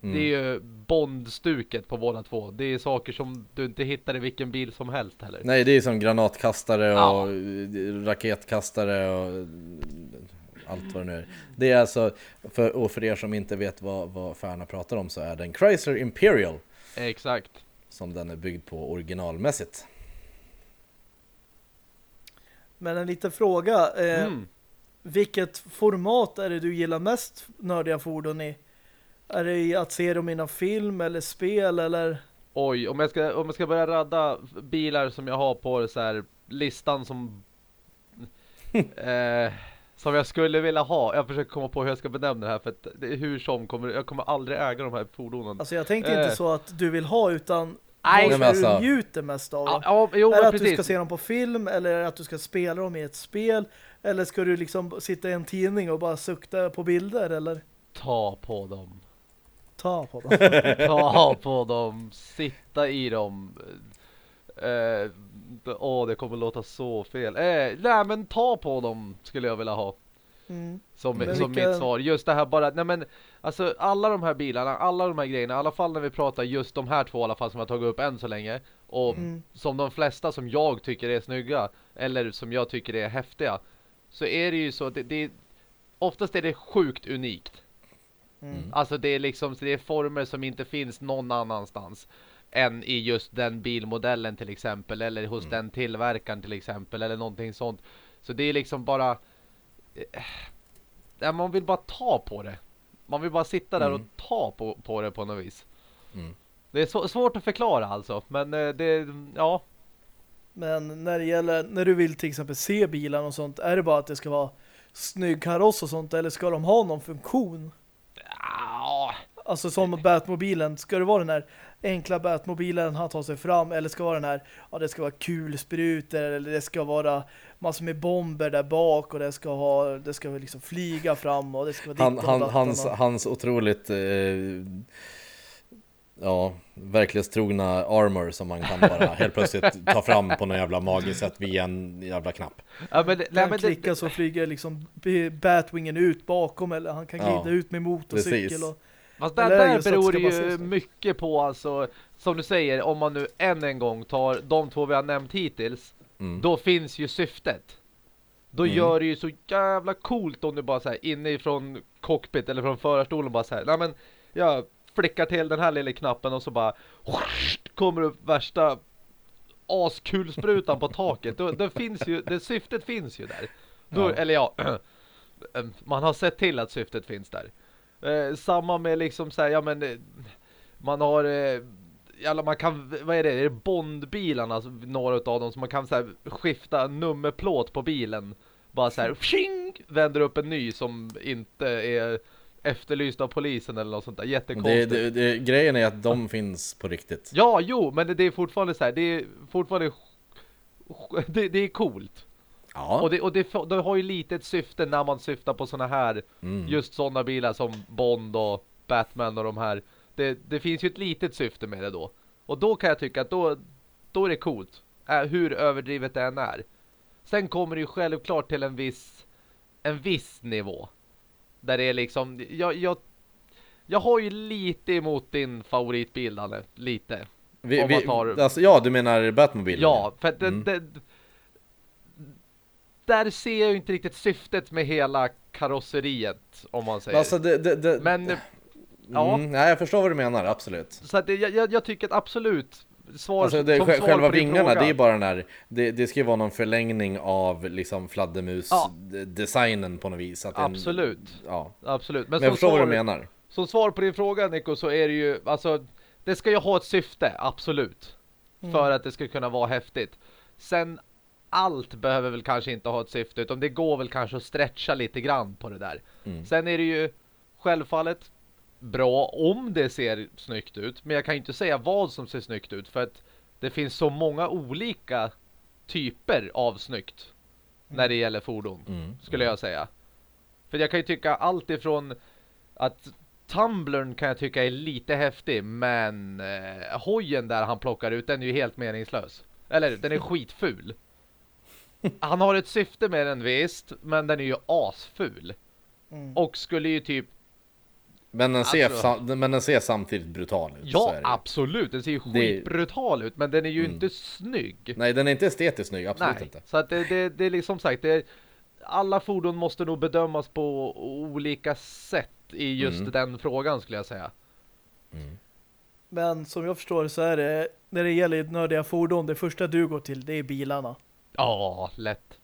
Mm. det är ju Bond-stuket på båda två. Det är saker som du inte hittar i vilken bil som helst heller. Nej, det är som granatkastare Ja. och eh, raketkastare och eh, allt vad det nu är. Det är alltså, för, och för er som inte vet vad, vad Färna pratar om så är den Chrysler Imperial Exakt. som den är byggd på originalmässigt. Men en liten fråga. Eh, Mm. Vilket format är det du gillar mest nördiga fordon i? Är det att se dem i någon film eller spel eller? Oj, om jag, ska, om jag ska börja radda bilar som jag har på så här listan som *laughs* eh, som jag skulle vilja ha. Jag försöker komma på hur jag ska benämna det här för att det hur som kommer, jag kommer aldrig äga de här fordonen. Alltså jag tänkte Eh. inte så att du vill ha utan Nej, vad det alltså- du njuter mest av? Ja, ja, jo, är det att du ska precis. se dem på film eller är det att du ska spela dem i ett spel? Eller ska du liksom sitta i en tidning och bara sukta på bilder eller Ta på dem. Ta på dem? *laughs* Ta på dem. Sitta i dem. Eh, Åh, det kommer låta så fel. Eh, nej, men ta på dem skulle jag vilja ha. Mm. Som, Men som vilka- mitt svar. Just det här bara, nej men alltså alla de här bilarna, alla de här grejerna, i alla fall när vi pratar just de här två i alla fall som jag tagit upp än så länge. Och Mm. som de flesta som jag tycker är snygga, eller som jag tycker är häftiga. Så är det ju så, det, det oftast är det sjukt unikt. Mm. Alltså det är liksom, det är former som inte finns någon annanstans än i just den bilmodellen till exempel eller hos Mm. den tillverkaren till exempel eller någonting sånt. Så det är liksom bara eh, man vill bara ta på det. Man vill bara sitta där Mm. och ta på, på det på något vis. Mm. Det är så, svårt att förklara alltså, men eh, det ja, Men när det gäller, när du vill till exempel se bilarna och sånt, är det bara att det ska vara snygg kaross och sånt eller ska de ha någon funktion? Ja Alltså som Batmobilen, ska det vara den här enkla Batmobilen han tar sig fram eller ska vara den här, ja det ska vara kulsprutor eller det ska vara massor med bomber där bak och det ska ha, det ska liksom flyga fram och det ska vara Han, han, hans, hans otroligt eh, ja, verklighetstrogna armor som man kan bara *laughs* helt plötsligt ta fram på någon jävla magiskt sätt via en jävla knapp. Ja, men, nej, han men klickar det, så flyger liksom Batwingen ut bakom eller han kan glida Ja, ut med motorcykel precis. och fast där, det där beror det ju så? mycket på alltså, som du säger, om man nu än en gång tar de två vi har nämnt hittills, Mm. då finns ju syftet. Då Mm. gör det ju så jävla coolt om du bara så här inifrån cockpit eller från förarstolen bara så här. Nej men jag flickar till den här lilla knappen och så bara kommer upp värsta askulsprutan på taket. Då, då finns ju, det syftet finns ju där. Då, Ja. Eller ja, *clears throat* man har sett till att syftet finns där. Eh, samma med liksom så här, ja men eh, man har eh, Jävlar, man kan, vad är det? Är det Bondbilarna? Alltså, några av dem som man kan så här, skifta nummerplåt på bilen. Bara så här, pshing, vänder upp en ny som inte är efterlyst av polisen eller något sånt där. Det, Jättekonstigt. det, det, grejen är att de finns på riktigt. Ja, jo, men det, det är fortfarande så här, det är fortfarande det, det är coolt. Ja. Och, det, och det, det har ju lite ett syfte när man syftar på såna här Mm. just sådana bilar som Bond och Batman och de här. Det, det finns ju ett litet syfte med det då. Och då kan jag tycka att då, då är det coolt. Äh, hur överdrivet det än är. Sen kommer det ju självklart till en viss en viss nivå. Där det är liksom, jag, jag, jag har ju lite emot din favoritbil, Danne. Lite. Vi, vi, tar- alltså, ja, du menar Batmobilen? Ja, för att det, Mm. det, där ser jag ju inte riktigt syftet med hela karosseriet, om man säger. Alltså, det, det, det, Men ja. Mm, nej, jag förstår vad du menar, absolut. Så att det, jag- jag, jag tycker att absolut svar, Alltså det, som sj- svar själva på din vingarna, fråga. det är bara den här det, det ska ju vara någon förlängning av liksom fladdermus-designen på något vis. Att en- Absolut. ja. Absolut. Men, Men jag förstår vad svar, du menar. som svar på din fråga Nico så är det ju alltså det ska ju ha ett syfte, absolut. Mm. För att det ska kunna vara häftigt. Sen allt behöver väl kanske inte ha ett syfte utan det går väl kanske att stretcha lite grann på det där. Mm. Sen är det ju självfallet bra om det ser snyggt ut. Men jag kan ju inte säga vad som ser snyggt ut för att det finns så många olika typer av snyggt när det gäller fordon Mm. skulle jag säga. För jag kan ju tycka allt ifrån att Tumblern kan jag tycka är lite häftig men eh, hojen där han plockar ut den är ju helt meningslös. Eller den är skitful. *laughs* Han har ett syfte med den visst, men den är ju asful. Mm. Och skulle ju typ Men, den ser, Alltså- sam, men den ser samtidigt brutal ut. så Ja, är det ju. absolut. Den ser ju Det- skitbrutal ut, men den är ju Mm. inte snygg. Nej, den är inte estetiskt snygg, absolut Nej, inte. så att det, det, det är liksom sagt, det är, alla fordon måste nog bedömas på olika sätt i just Mm. den frågan skulle jag säga. Men som jag förstår så är det när det gäller nördiga fordon, det första du går till det är bilarna. Ja, lätt.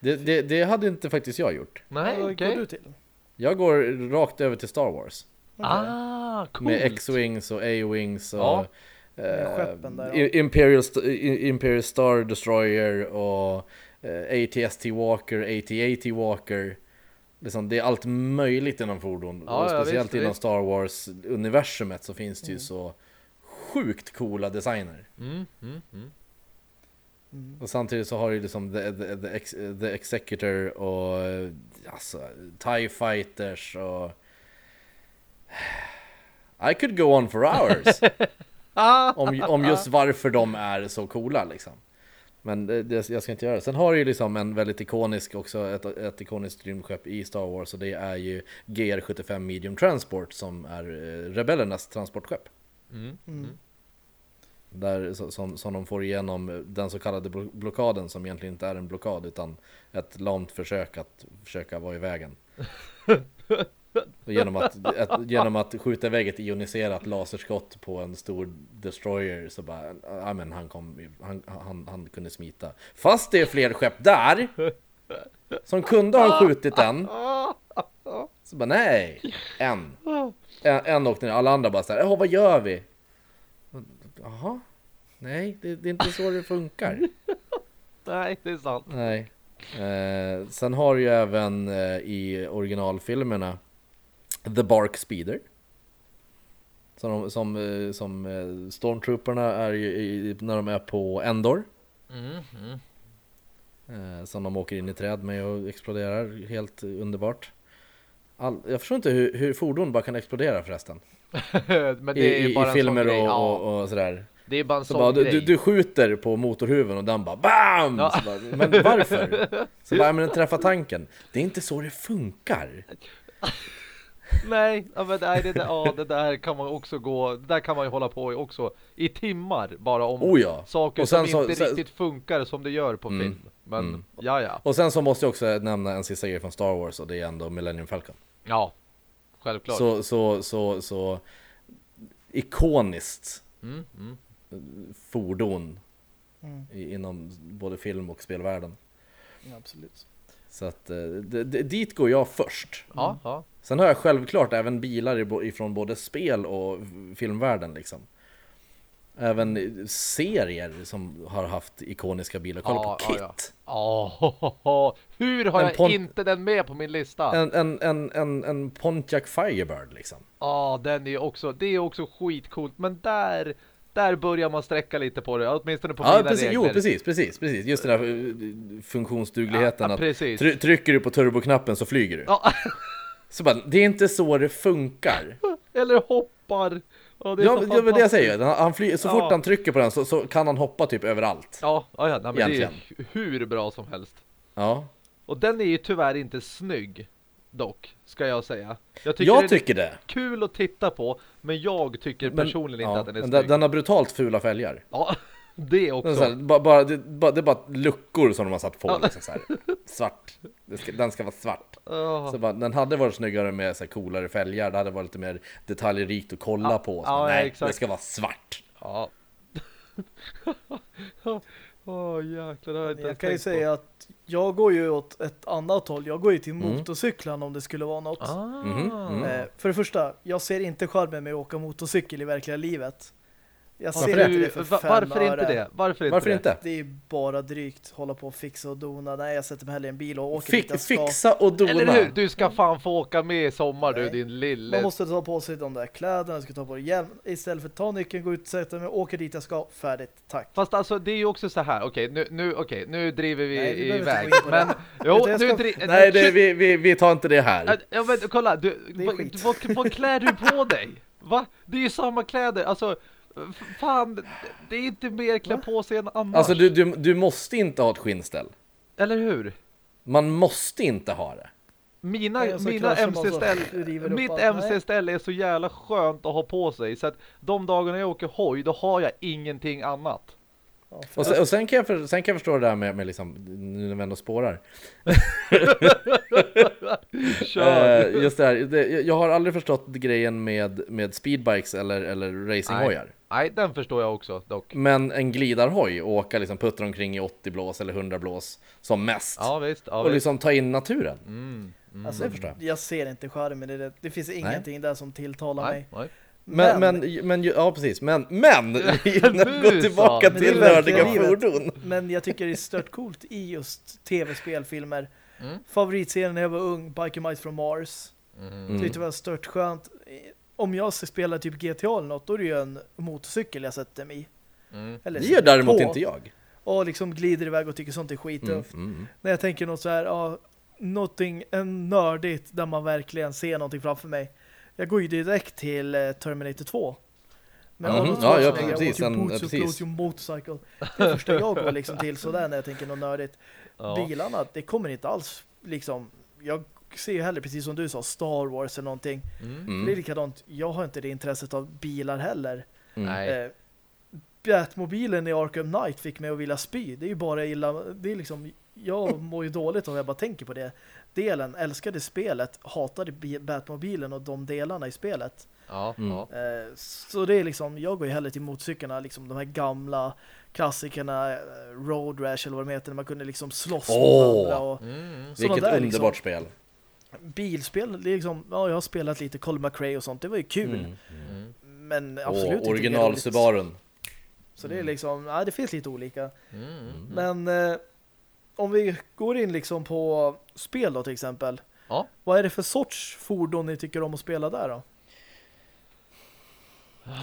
Det, det, det hade inte faktiskt jag gjort. Nej, okej. går du till? Jag går rakt över till Star Wars. Okej. Ah, coolt. Med X-Wings och A-Wings och Ja. eh, där, ja. I- Imperial, Imperial Star Destroyer och eh, ATST Walker, AT-AT Walker. Liksom, det är allt möjligt inom fordon. Ja, och ja, speciellt visst, inom. Star Wars-universumet så finns det ju Mm. så sjukt coola designer. Mm, mm, mm. Mm. Och samtidigt så har du liksom The, the, the, ex, the Executor och eh, alltså, TIE Fighters och... I could go on for hours *laughs* Ah, om, om just varför de är så coola liksom. Men det, jag ska inte göra det. Sen har du ju liksom en väldigt ikonisk också, ett, ett ikoniskt rymdskepp i Star Wars och det är ju GR75 Medium Transport som är eh, rebellernas transportskepp. mm, Mm. Där, som, som de får igenom den så kallade blockaden som egentligen inte är en blockad utan ett lamt försök att försöka vara i vägen. Genom, att, ett, genom att skjuta iväg ett ioniserat laserskott på en stor destroyer så bara, ja men han kom, han, han, han kunde smita. Fast det är fler skepp där! Som kunde ha skjutit den. Så bara nej, en. En, en åkte ner, alla andra bara såhär, jaha vad gör vi? Jaha, nej det, det är inte så det funkar. *laughs* Nej, det är sant. Nej. Eh, sen har du ju även eh, i originalfilmerna The Bark Speeder. Som, som, eh, som eh, Stormtrooperna är ju i, när de är på Endor. Mm, mm. Som de åker in i träd med och exploderar. Helt underbart. All, jag förstår inte hur, hur fordon bara kan explodera förresten. *laughs* Men det är i, bara i filmer och, Ja, och, och sådär. det är bara en Så sån bara, du, grej. du, du skjuter på motorhuven och den bara BAM! Ja. Bara, men varför? *laughs* Så bara, men den träffar tanken. Det är inte så det funkar. *laughs* Nej, men nej, det, där, ja, det där kan man också gå, det där kan man ju hålla på i också i timmar bara om Oh ja. saker som så- inte sen- riktigt funkar som det gör på Mm, film. Men mm. ja, ja, Och sen så måste jag också nämna en sista grej från Star Wars och det är ändå Millennium Falcon. ja, självklart. Så, så, så, så ikoniskt Mm, mm. fordon Mm. i, inom både film och spelvärlden. Ja, absolut. Så att eh, dit går jag först. Ja, ja. Sen har jag självklart även bilar ifrån både spel och filmvärlden liksom. Även serier som har haft ikoniska bilar. Kolla Ja, på ja, Kit! ja. hur har En jag inte den med på min lista? Ja, En, en, en, en, en Pontiac Firebird liksom. den är också, det är också skitcoolt. Men där, där börjar man sträcka lite på det, åtminstone på Ja mina precis, regler. jo precis, precis, precis. Just den här eh, funktionsdugligheten Ja, ja, precis. try- trycker du på turboknappen så flyger du. Ja, Så bara, det är inte så det funkar. *laughs* eller hoppar. Ja, det är Ja, så men det det jag säger. Han, flyger, så fort Ja. han trycker på den så, så kan han hoppa typ överallt. Ja, ja, ja nej, men det är hur bra som helst. Ja, Och den är ju tyvärr inte snygg dock, ska jag säga. Jag tycker jag tycker det. är kul att titta på, men jag tycker Men- personligen ja, inte att den är men snygg. den, den har brutalt fula fälgar. Ja, det är också. så här, bara, bara, det, bara, det är bara luckor som de har satt på. Ja. Liksom, så här. Svart. Det ska, den ska vara svart. Ja. Så bara, den hade varit snyggare med så här, coolare fälgar. Det hade varit lite mer detaljrikt att kolla Ja, på. Så, ja, nej, exakt. det ska vara svart. Ja. *laughs* Åh jäklar, det har jag inte Jag kan ju säga att jag går ju åt ett annat håll. Jag går ju till Mm. motorcyklarna om det skulle vara något. Ah. Mm. Eh, för det första, jag ser inte charmen med att åka motorcykel i verkliga livet. Jag ser Varför inte Du, det för fem varför inte det? Varför inte Varför det? inte? Det är ju bara drygt. Hålla på och fixa och dona. Nej, jag sätter mig hellre i en bil och åker Fick, dit fixa och dona. Eller hur? Du ska fan få åka med i sommar du, Nej. din lille... Man måste ta på sig de där kläderna, jag ska ta på dig hjälm. Istället för att ta nyckeln, gå ut, sätta mig, åka dit jag ska. Färdigt, tack. Fast alltså det är ju också så här, okej nu, nu, okej, nu driver vi Nej, vi behöver inte iväg. Men, jo, nu ska- dri- Nej, det, vi, vi, vi tar inte det här. Ja men kolla, du, Det är vad, skit. vad, vad klär du på dig? Va? Det är ju samma kläder, alltså Fan, det är inte mer klä på sig än annars Alltså du, du, du måste inte ha ett skinnställ. Eller hur? Man måste inte ha det. Mina, Nej, mina MC-ställ upp Mitt. MC-ställ är så jävla skönt att ha på sig Så att de dagarna jag åker hoj Då har jag ingenting annat Ja, Och sen, och sen, kan, jag för, sen kan jag förstå det där med, med liksom, nu när vi ändå spårar. *laughs* Kör! Eh, just det här, det, jag har aldrig förstått grejen med, med speedbikes eller, eller racinghojar. Nej, den förstår jag också dock Men en glidarhoj, och åka liksom puttra omkring i 80 blås eller 100 blås som mest. Ja visst, ja, och visst. liksom ta in naturen. Mm, mm. Alltså, det förstår jag. jag ser inte charmen i det. Det finns ingenting där som tilltalar Nej, mig. nej. Men, men, men, ju- ja precis, men, men! *laughs* *laughs* Går tillbaka. Men till nördiga fordon. Men jag tycker det är stört coolt i just tv-spelfilmer. Mm. Favoritserien när jag var ung, Biker Mice from Mars. Mm. Tyckte det var stört skönt. Om jag ska spela typ GTA eller något, då är det ju en motorcykel jag sätter mig i. Mm. Eller Det gör däremot på. inte jag. Och liksom glider iväg och tycker sånt är Mm, skittufft. mm. När jag tänker något så här, ja, någonting, en nördigt där man verkligen ser någonting framför mig. Jag går ju direkt till eh, Terminator 2. Med Mhm. Arnold Ja, ja, Schwarzenegger, precis, "What you boots, ja, precis. your motorcycle. Det första jag går liksom till sådär när jag tänker något nördigt. *laughs* Ja. Bilarna, det kommer inte alls liksom, jag ser ju hellre precis som du sa, Star Wars eller någonting. Mm. Det är Mm. likadant, jag har inte det intresset av bilar heller. Mm. Nej. Eh, Batmobilen i Arkham Knight fick mig att vilja spy. Det är ju bara illa, det är liksom, jag mår ju dåligt om jag bara tänker på det. Delen, älskade spelet, hatade bi- Batmobilen och de delarna i spelet. Ja, Mm. Eh, så det är liksom, jag går ju hellre till motorcyklarna, liksom de här gamla klassikerna, eh, Road Rash eller vad de heter, när man kunde liksom slåss mot Åh! varandra och Mm. Vilket där underbart liksom. spel. Bilspel, det är liksom, ja jag har spelat lite Colin McRae och sånt, det var ju kul. Mm. Mm. Men absolut inte mer original roligt. Subarun. Så det är liksom, ja det finns lite olika. Mm. Men eh, om vi går in liksom på spel då till exempel. Ja. Vad är det för sorts fordon ni tycker om att spela där då?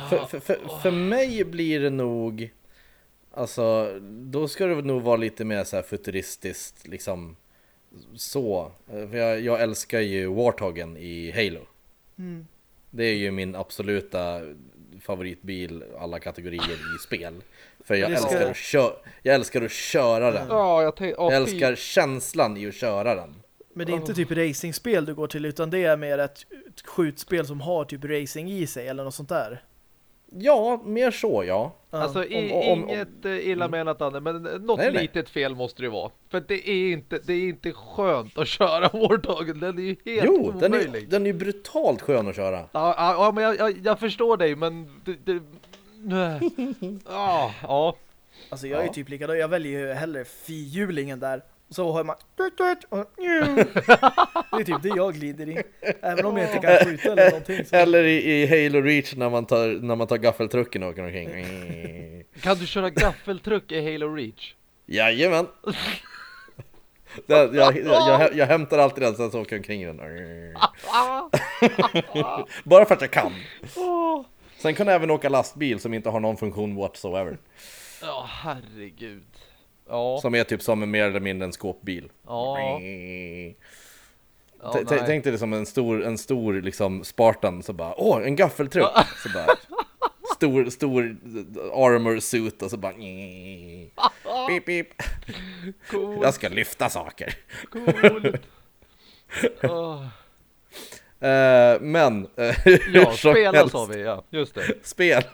För, för, för, för mig blir det nog Alltså, då ska det nog vara lite mer så här futuristiskt liksom så. För jag, jag älskar ju Warthogen i Halo. Mm. Det är ju min absoluta favoritbil alla kategorier i spel. För jag Det ska- älskar, att kö- jag älskar att köra den. Ja, jag tänkte... Jag älskar känslan i att köra den. Men det är inte typ racingspel du går till utan det är mer ett, skjutspel som har typ racing i sig eller något sånt där. Ja, mer så ja. Alltså i, Om- om- om- inget eh, illa menat Anne, men något Nej, nej. litet fel måste det ju vara. För det är inte, det är inte skönt att köra *laughs* Warthogen, den är ju helt Jo, den är, omöjlig. den är ju brutalt skön att köra. Ja, ja, ja, men jag, jag, jag förstår dig, men det... det nej. *laughs* ja, ja. Alltså jag är Ja. typ likadan. Jag väljer ju hellre fyrhjulingen där. Så har man... och- *laughs* Det är typ det jag glider i. Även om jag inte kan *laughs* skjuta eller någonting. Så. Eller i, i Halo Reach när man tar, när man tar gaffeltrucken och åker omkring. Kan du köra gaffeltruck i Halo Reach? Jajamän! Jag, jag, jag, jag hämtar alltid den sen så åker jag omkring den. Bara för att jag kan. Sen kan jag även åka lastbil som inte har någon funktion whatsoever. Ja, herregud. Ja, Som är typ som en mer eller mindre en skåpbil. ja. ja. Tänk dig det som en stor, en stor liksom Spartan så bara Åh, en gaffeltruck! Så bara Stor, stor armor suit och så bara Beep, beep. Cool, Jag ska lyfta saker. cool. *laughs* Åh. Eh, men eh, *laughs* Ja, spela sa vi, ja. Just det. *laughs* Spel. *laughs*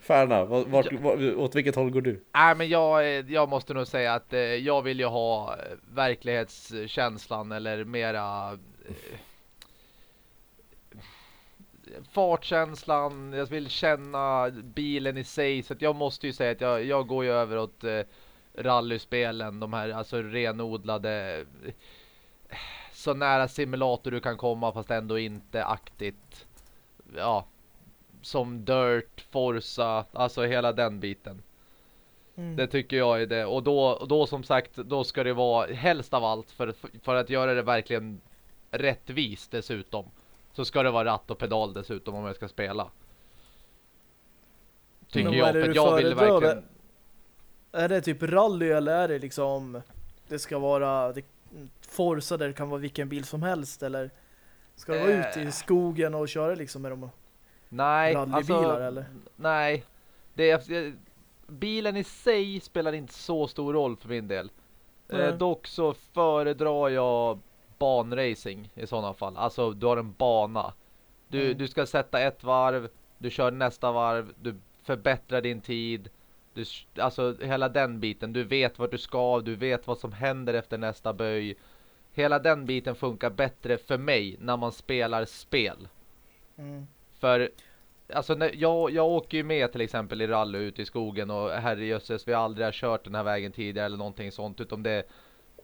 Färna, vart, vart, vart, åt vilket håll går du? Nej, men jag, eh, jag måste nog säga att eh, jag vill ju ha verklighetskänslan eller mera eh, fartkänslan. Jag vill känna bilen i sig. Så att jag måste ju säga att jag, jag går ju över åt eh, rallyspelen. De här alltså renodlade eh, så nära simulator du kan komma fast ändå inte aktigt. Ja, som Dirt, Forza, alltså hela den biten. Mm. Det tycker jag är det. Och då, då som sagt, då ska det vara helst av allt för, för att göra det verkligen rättvist dessutom. Så ska det vara ratt och pedal dessutom om jag ska spela. Tycker jag, för jag vill verkligen... Är det typ rally eller är det liksom det ska vara det, Forza där det kan vara vilken bil som helst eller ska det vara Eh. ute i skogen och köra liksom med dem Nej, alltså, eller? nej. Det är, bilen i sig spelar inte så stor roll för min del. Eh, dock så föredrar jag banracing i sådana fall. Alltså du har en bana. Du, Mm. du ska sätta ett varv, du kör nästa varv, du förbättrar din tid. Du, alltså hela den biten. Du vet vart du ska, du vet vad som händer efter nästa böj. Hela den biten funkar bättre för mig när man spelar spel. Mm. För alltså när, jag, jag åker ju med till exempel i rally ute i skogen och herrejösses vi aldrig har kört den här vägen tidigare eller någonting sånt utom det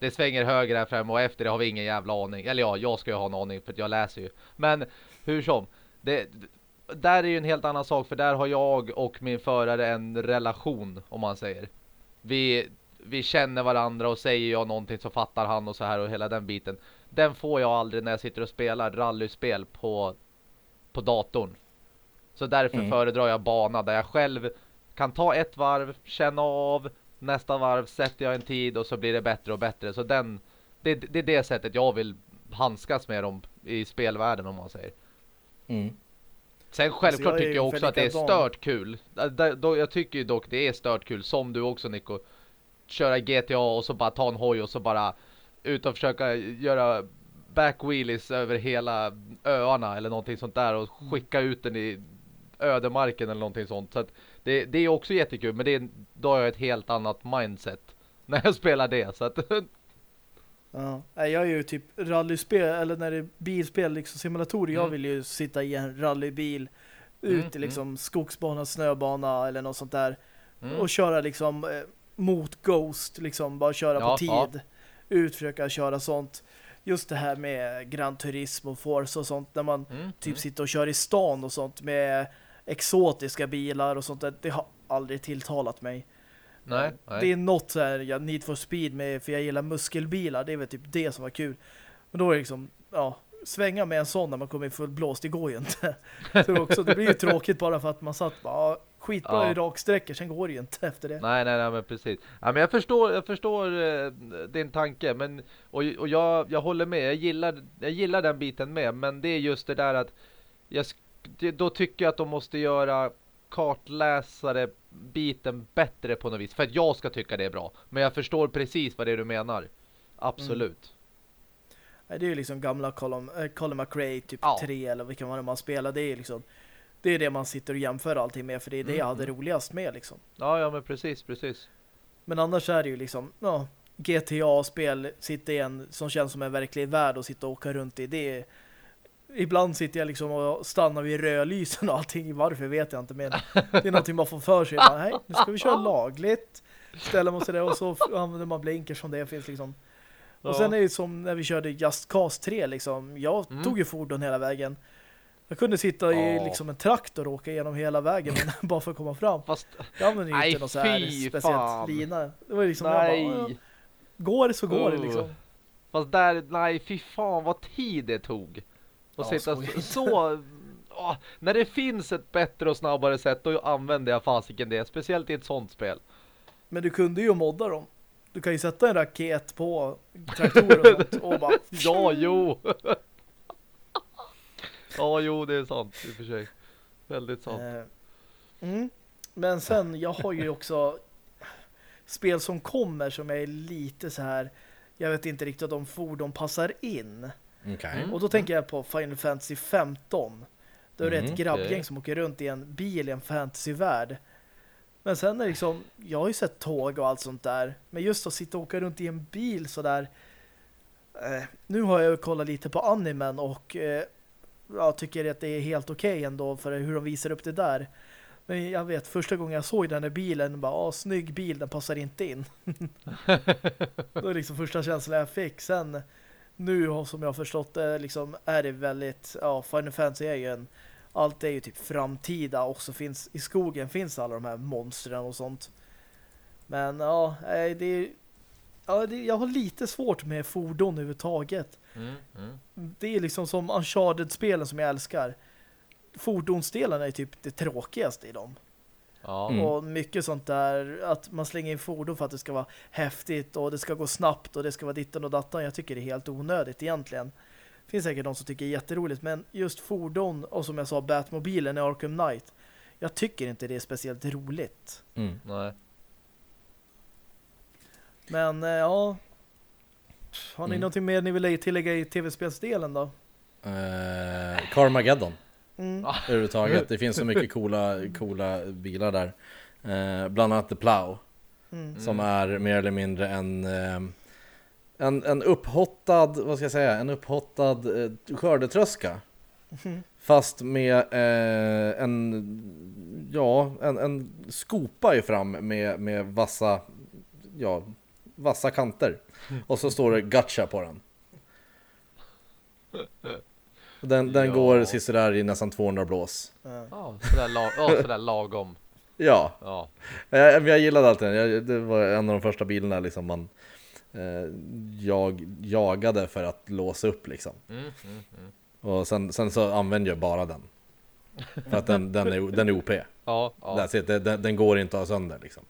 det svänger höger här fram och efter det har vi ingen jävla aning. Eller ja, jag ska ju ha en aning för att jag läser ju. Men hur som, det, där är ju en helt annan sak för där har jag och min förare en relation om man säger. Vi, vi känner varandra och säger jag någonting så fattar han och så här och hela den biten. Den får jag aldrig när jag sitter och spelar rallyspel på på datorn. Så därför Mm. föredrar jag bana där jag själv kan ta ett varv, känna av, nästa varv sätter jag en tid och så blir det bättre och bättre. Så den, det, det är det sättet jag vill handskas med dem i spelvärlden om man säger. Mm. Sen självklart jag tycker jag också att det är stört kul. Då- Jag tycker ju dock det är stört kul, som du också Nico. Köra GTA och så bara ta en hoj och så bara ut och försöka göra backwheelies över hela öarna eller någonting sånt där och skicka ut den i ödemarken eller någonting sånt. Så det, det är också jättekul, men det är, då har jag ett helt annat mindset *laughs* när jag spelar det. Så att, *laughs* Ja. Jag är ju typ rallyspel eller när det är bilspel liksom simulatorer. Jag Mm. vill ju sitta i en rallybil Mm, ut i liksom skogsbana, snöbana eller något sånt där mm. och köra liksom eh, mot Ghost liksom bara köra Ja, på tid. ja. Ut försöka köra sånt. Just det här med Gran Turismo och Forza och sånt när man Mm, typ mm. sitter och kör i stan och sånt med exotiska bilar och sånt där. Det har aldrig tilltalat mig. Nej, Det är nej. något så här, jag Need for Speed med, för jag gillar muskelbilar. Det är väl typ det som var kul. Men då är det liksom, ja, svänga med en sån när man kommer i full blåst, det går ju inte. *laughs* Så också, det blir ju tråkigt bara för att man satt bara, skitbra Ja. i raksträckor, sen går det ju inte efter det. Nej, nej, nej, men precis. Ja, men jag förstår, jag förstår eh, din tanke, men och, och jag, jag håller med. Jag gillar, jag gillar den biten med, men det är just det där att jag, då tycker jag att de måste göra kartläsare biten bättre på något vis för att jag ska tycka det är bra. Men jag förstår precis vad det är du menar. Absolut. Nej, det är ju liksom gamla Colin, äh, Colin McRae typ Ja. 3 eller vilken var det man spelar. Det är liksom det är det man sitter och jämför allting med för det är det jag hade Mm. roligast med liksom. Ja, ja, men precis, precis. Men annars är det ju liksom ja, GTA-spel sitter i en som känns som en verklig värld och sitta och åka runt i det. är- Ibland sitter jag liksom och stannar vid rödlysen och allting. Varför vet jag inte. Men det är någonting man får för sig. Bara, Nej, nu ska vi köra lagligt. Ställer man sig där och så använder man blinkers som det finns liksom. Och Ja. sen är det som när vi körde Just Cause 3 liksom. Jag Mm. tog ju fordon hela vägen. Jag kunde sitta i Ja. liksom en traktor och åka igenom hela vägen *laughs* *laughs* bara för att komma fram. Fast, Jag använde ju Nej, inte någon så här speciellt fan. lina. Det var liksom jag bara, nej. "Ja, Går det så går det Uh. liksom. Fast där, nej, fy fan vad tid det tog. Och Ja, sitta inte. så... Åh, när det finns ett bättre och snabbare sätt, då använder jag fasiken det. Speciellt i ett sånt spel. Men du kunde ju modda dem. Du kan ju sätta en raket på traktorer och och *laughs* bara... Ja, jo! *laughs* ja, jo, det är sant i och för sig. Väldigt sant. Eh, Mm. Men sen, jag har ju också spel som kommer som är lite så här jag vet inte riktigt om fordon passar in. Mm. Och då tänker jag på Final Fantasy 15. Då är det Mm, ett grabbgäng okej. som åker runt i en bil i en fantasyvärld. Men sen är det liksom, jag har ju sett tåg och allt sånt där. Men just att sitta och åka runt i en bil så där. Eh, nu har jag ju kollat lite på animen och eh, jag tycker att det är helt okej ändå för hur de visar upp det där. Men jag vet, första gången jag såg den här bilen, bara, ah, snygg bil, den passar inte in. *laughs* det var liksom första känslan jag fick. Sen nu som jag har förstått det liksom är det väldigt ja, Final Fantasy är ju en allt är ju typ framtida och så finns i skogen finns alla de här monstren och sånt. Men ja, det är ja, det, jag har lite svårt med fordon överhuvudtaget. Mm, mm. Det är liksom som Uncharted-spelen som jag älskar. Fordonsdelen är typ det tråkigaste i dem. Ja. Mm. Och mycket sånt där att man slänger in fordon för att det ska vara häftigt och det ska gå snabbt och det ska vara ditten och dattan. Jag tycker det är helt onödigt egentligen. Det finns säkert de som tycker det är jätteroligt men just fordon och som jag sa Batmobilen i Arkham Knight jag tycker inte det är speciellt roligt. Mm. Nej. Men eh, ja har ni Mm. någonting mer ni vill tillägga i tv-spelsdelen då? Eh, Carmageddon Mm. överhuvudtaget. *laughs* Det finns så mycket coola, coola bilar där. Eh, bland annat The Plow. Mm. Som är mer eller mindre en, eh, en, en upphottad, vad ska jag säga, en upphottad eh, skördetröska. Mm. Fast med eh, en, ja, en, en skopa i fram med, med vassa, ja, vassa kanter. Och så står det gotcha på den. Den, den Ja. går sisådär i nästan 200 blås. Ja. Ja, sådär, lag, ja, sådär lagom. Ja, Ja. jag, jag gillade allt det. Jag, det var en av de första bilarna liksom man eh, jag jagade för att låsa upp liksom. Mm, mm, mm. Och sen, sen så använder jag bara den. För att den, den, är, den är OP. Ja, ja. It. Den, den går inte att ha sönder liksom.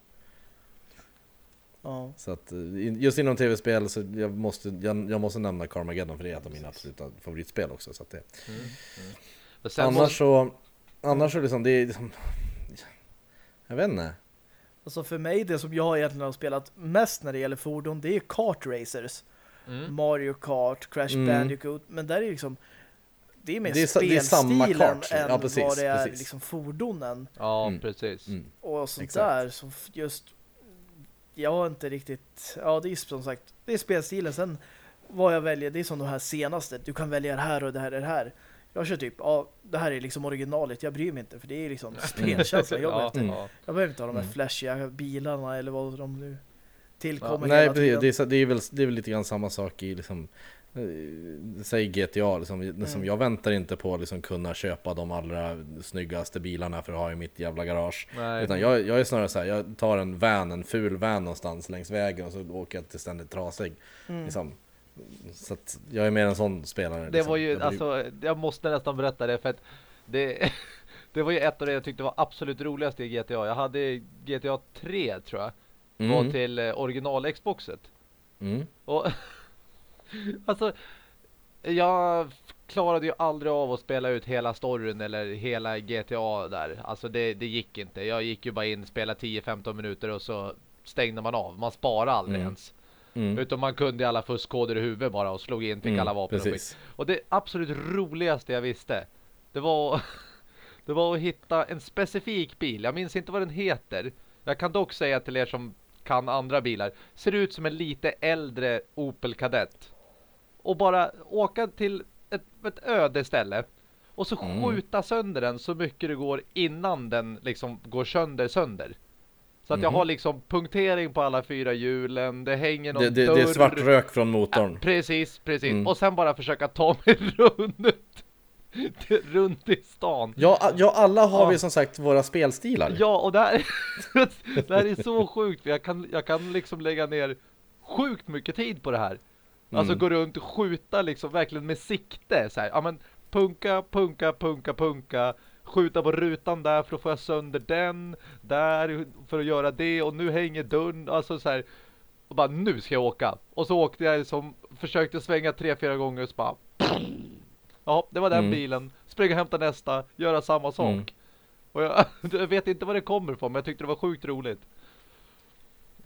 Ja. Så att eh, just inom tv-spel så jag måste, jag, jag måste nämna Carmageddon för det är ett av mina absoluta favoritspel också. Så att det, Mm, mm. Annars måste, så, annars så liksom, det är liksom, jag vet inte. Alltså för mig, det som jag egentligen har spelat mest när det gäller fordon, det är kart racers. mm, Mario Kart, Crash Mm. Bandicoot, men där är liksom det är mer Det är sa- det är samma spelstilen kart, än ja, precis, vad det är precis. liksom fordonen ja, Mm. precis. Mm. och sånt Exakt. där så just jag har inte riktigt ja det är som sagt det är spelstilen sen vad jag väljer det är som de här senaste du kan välja det här och det här och det här jag kör typ ja det här är liksom originalet jag bryr mig inte för det är liksom spelkänsla jag, *laughs* ja, inte, Mm. ja. jag behöver inte ha de här Mm. flashiga bilarna eller vad de nu tillkommer Nej, hela precis. Det är, det, är väl, det är väl lite grann samma sak i liksom Säg GTA, liksom, liksom, Mm. jag väntar inte på att liksom, kunna köpa de allra snyggaste bilarna för att ha i mitt jävla garage. Nej. Utan jag, jag är snarare så här, jag tar en van, en ful van någonstans längs vägen och så åker jag till ständigt trasig. Mm. Liksom. Så att jag är mer en sån spelare. Det liksom. var ju, Jag alltså, jag måste nästan berätta det för att det, *laughs* Det var ju ett av det jag tyckte var absolut roligast i GTA. Jag hade GTA 3 tror jag. Var Mm. till eh, original Xboxet. Mm. Och *laughs* *laughs* alltså jag klarade ju aldrig av att spela ut hela storyn eller hela GTA där. Alltså det, det gick inte. Jag gick ju bara in, spela 10-15 minuter och så stängde man av. Man sparade aldrig Mm. ens. Mm. Utan man kunde alla fuskkoder i huvudet bara och slog in, fick Mm, alla vapen och precis. skit. Och det absolut roligaste jag visste, det var, *laughs* det var att hitta en specifik bil. Jag minns inte vad den heter. Jag kan dock säga till er som kan andra bilar. Ser ut som en lite äldre Opel Kadett. Och bara åka till ett, ett öde ställe. Och så Mm. skjuta sönder den så mycket det går innan den liksom går sönder sönder. Så att jag Mhm. har liksom punktering på alla fyra hjulen. Det hänger någon Det, det, dörr. det är svart rök från motorn. Precis, precis. Mm. Och sen bara försöka ta mig *laughs* runt. runt i stan. Ja, ja, alla har Ja. vi som sagt våra spelstilar. Ja, och det här, *laughs* det här är så sjukt. Jag kan, jag kan liksom lägga ner sjukt mycket tid på det här. Alltså Mm. gå runt och skjuta liksom verkligen med sikte. Så här, ja men punka, punka, punka, punka. Skjuta på rutan där för att få jag sönder den. Där för att göra det. Och nu hänger dörren. Alltså så här. Och bara nu ska jag åka. Och så åkte jag som försökte svänga tre, fyra gånger och så bara. Ja, det var den Mm. bilen. Springa och hämta nästa. Göra samma sak. Mm. Och jag, *laughs* jag vet inte vad det kommer ifrån men jag tyckte det var sjukt roligt.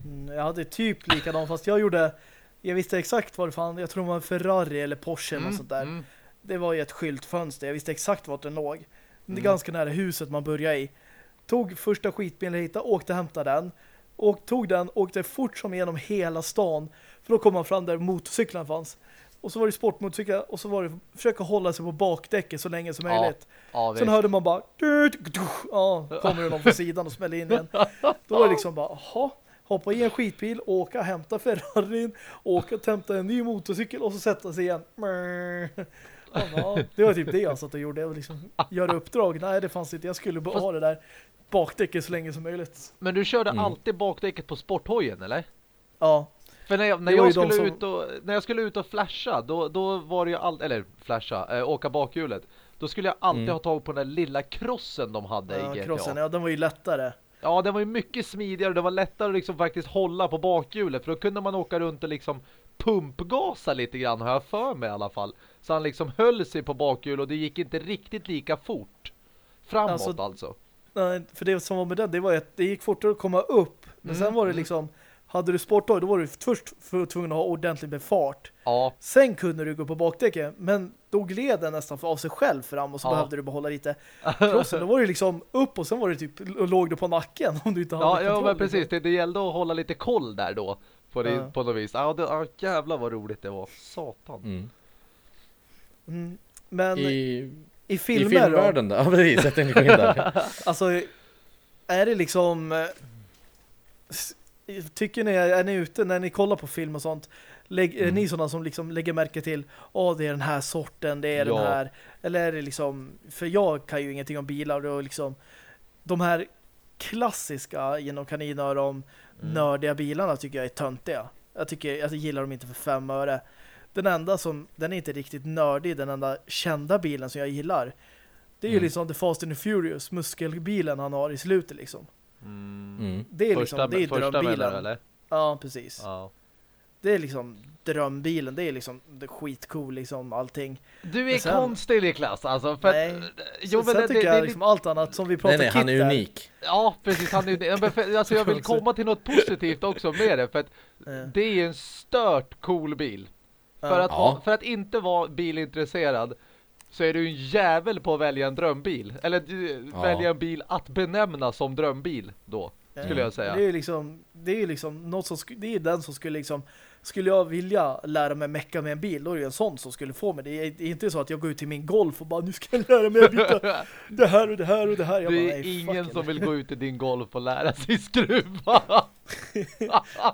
Mm, Jag hade typ likadant fast jag gjorde jag visste exakt vad det fann. Jag tror det var en Ferrari eller Porsche eller något sånt där. mm. Det var ju ett skyltfönster. Jag visste exakt vart den låg. Det är Mm. ganska nära huset man börjar i. Tog första skitbilen jag hittade, åkte och hämtade den. Och tog den, åkte fort som genom hela stan. För då kom man fram där motorcyklarna fanns. Och så var det sportmotorcyklar och så var det försöka hålla sig på bakdäcket så länge som Ja, möjligt. Ja, Sen hörde man bara ja, kommer det någon från sidan och smäller in igen. *laughs* Då var det liksom bara, jaha, hoppa i en skitbil, åka, hämta Ferrarin, åka hämta en ny motorcykel och så sätta sig igen. Ja, det var typ det jag satt och gjorde. Jag liksom, göra uppdrag. Nej, det fanns inte. Jag skulle bara ha det där bakdäcket så länge som möjligt. Men du körde Mm. alltid bakdäcket på sporthojen, eller? Ja, För när jag, när jag skulle som- ut och när jag skulle ut och flasha, då, då var det ju all, eller flasha, äh, åka bakhjulet. Då skulle jag alltid Mm. ha tagit på den där lilla krossen de hade ja i GTA. crossen, ja, den var ju lättare. Ja, den var ju mycket smidigare. Det var lättare att liksom faktiskt hålla på bakhjulet. För då kunde man åka runt och liksom pumpgasa lite grann, har jag för mig i alla fall. Så han liksom höll sig på bakhjul och det gick inte riktigt lika fort. Framåt alltså. Alltså- Nej, För det som var med den, det var att det gick fortare att komma upp. Men Mm, sen var det mm. liksom, hade du sporthoj, då var du först för- tvungen att ha ordentligt med fart. Ja, Sen kunde du gå på bakdäcket, men då gled den nästan av sig själv fram och så Ja. behövde du behålla lite crossen. Då var det liksom upp och sen var det typ, låg du på nacken om du inte hade ja, ja men liksom. precis. Det, det gällde att hålla lite koll där då. På, det, Ja. på något vis. Ja, det, ja, jävlar vad roligt det var. Satan. Mm. Mm. Men i, I, I filmer då, filmvärlden då? Ja, precis. Jag tänkte gå in där. *laughs* alltså är det liksom eh, tycker ni, är ni ute när ni kollar på film och sånt lägg, är Mm. ni sådana som liksom lägger märke till åh det är den här sorten, det är den Ja. här eller är det liksom, för jag kan ju ingenting om bilar och liksom de här klassiska genom kaninöron Mm. nördiga bilarna tycker jag är töntiga. Jag tycker, jag gillar dem inte för fem öre. Den enda som, den är inte riktigt nördig, den enda kända bilen som jag gillar. Det är ju Mm. liksom The Fast and the Furious, muskelbilen han har i slutet liksom. Mm. Mm. Det är Första, liksom, det är första menar du, drömbilen. eller? Ja, precis. Ja. Det är liksom drömbilen, det är liksom det är skitcool liksom allting. Du är sen- konstig Niklas, alltså. För Nej. att, jo, Sen, men sen det, tycker det, jag det, liksom allt annat som vi pratar Nej, nej, han är där. unik. Ja, precis. Han är, ja, för, alltså jag vill komma till något positivt också med det. För att Eh, det är en stört cool bil. För, Ja. att, Ja. för att inte vara bilintresserad så är du en jävel på att välja en drömbil. Eller eh, Ja. välja en bil att benämna som drömbil då, skulle jag säga. Det är ju liksom, det är ju liksom något som, det är den som skulle liksom, skulle jag vilja lära mig mecka med en bil, då är det en sån som skulle få mig. Det är, det är inte så att jag går ut till min golf och bara, nu ska jag lära mig att byta *laughs* det här och det här och det här. Jag det bara, är ingen som vill gå ut i din golf och lära sig skruva. *laughs*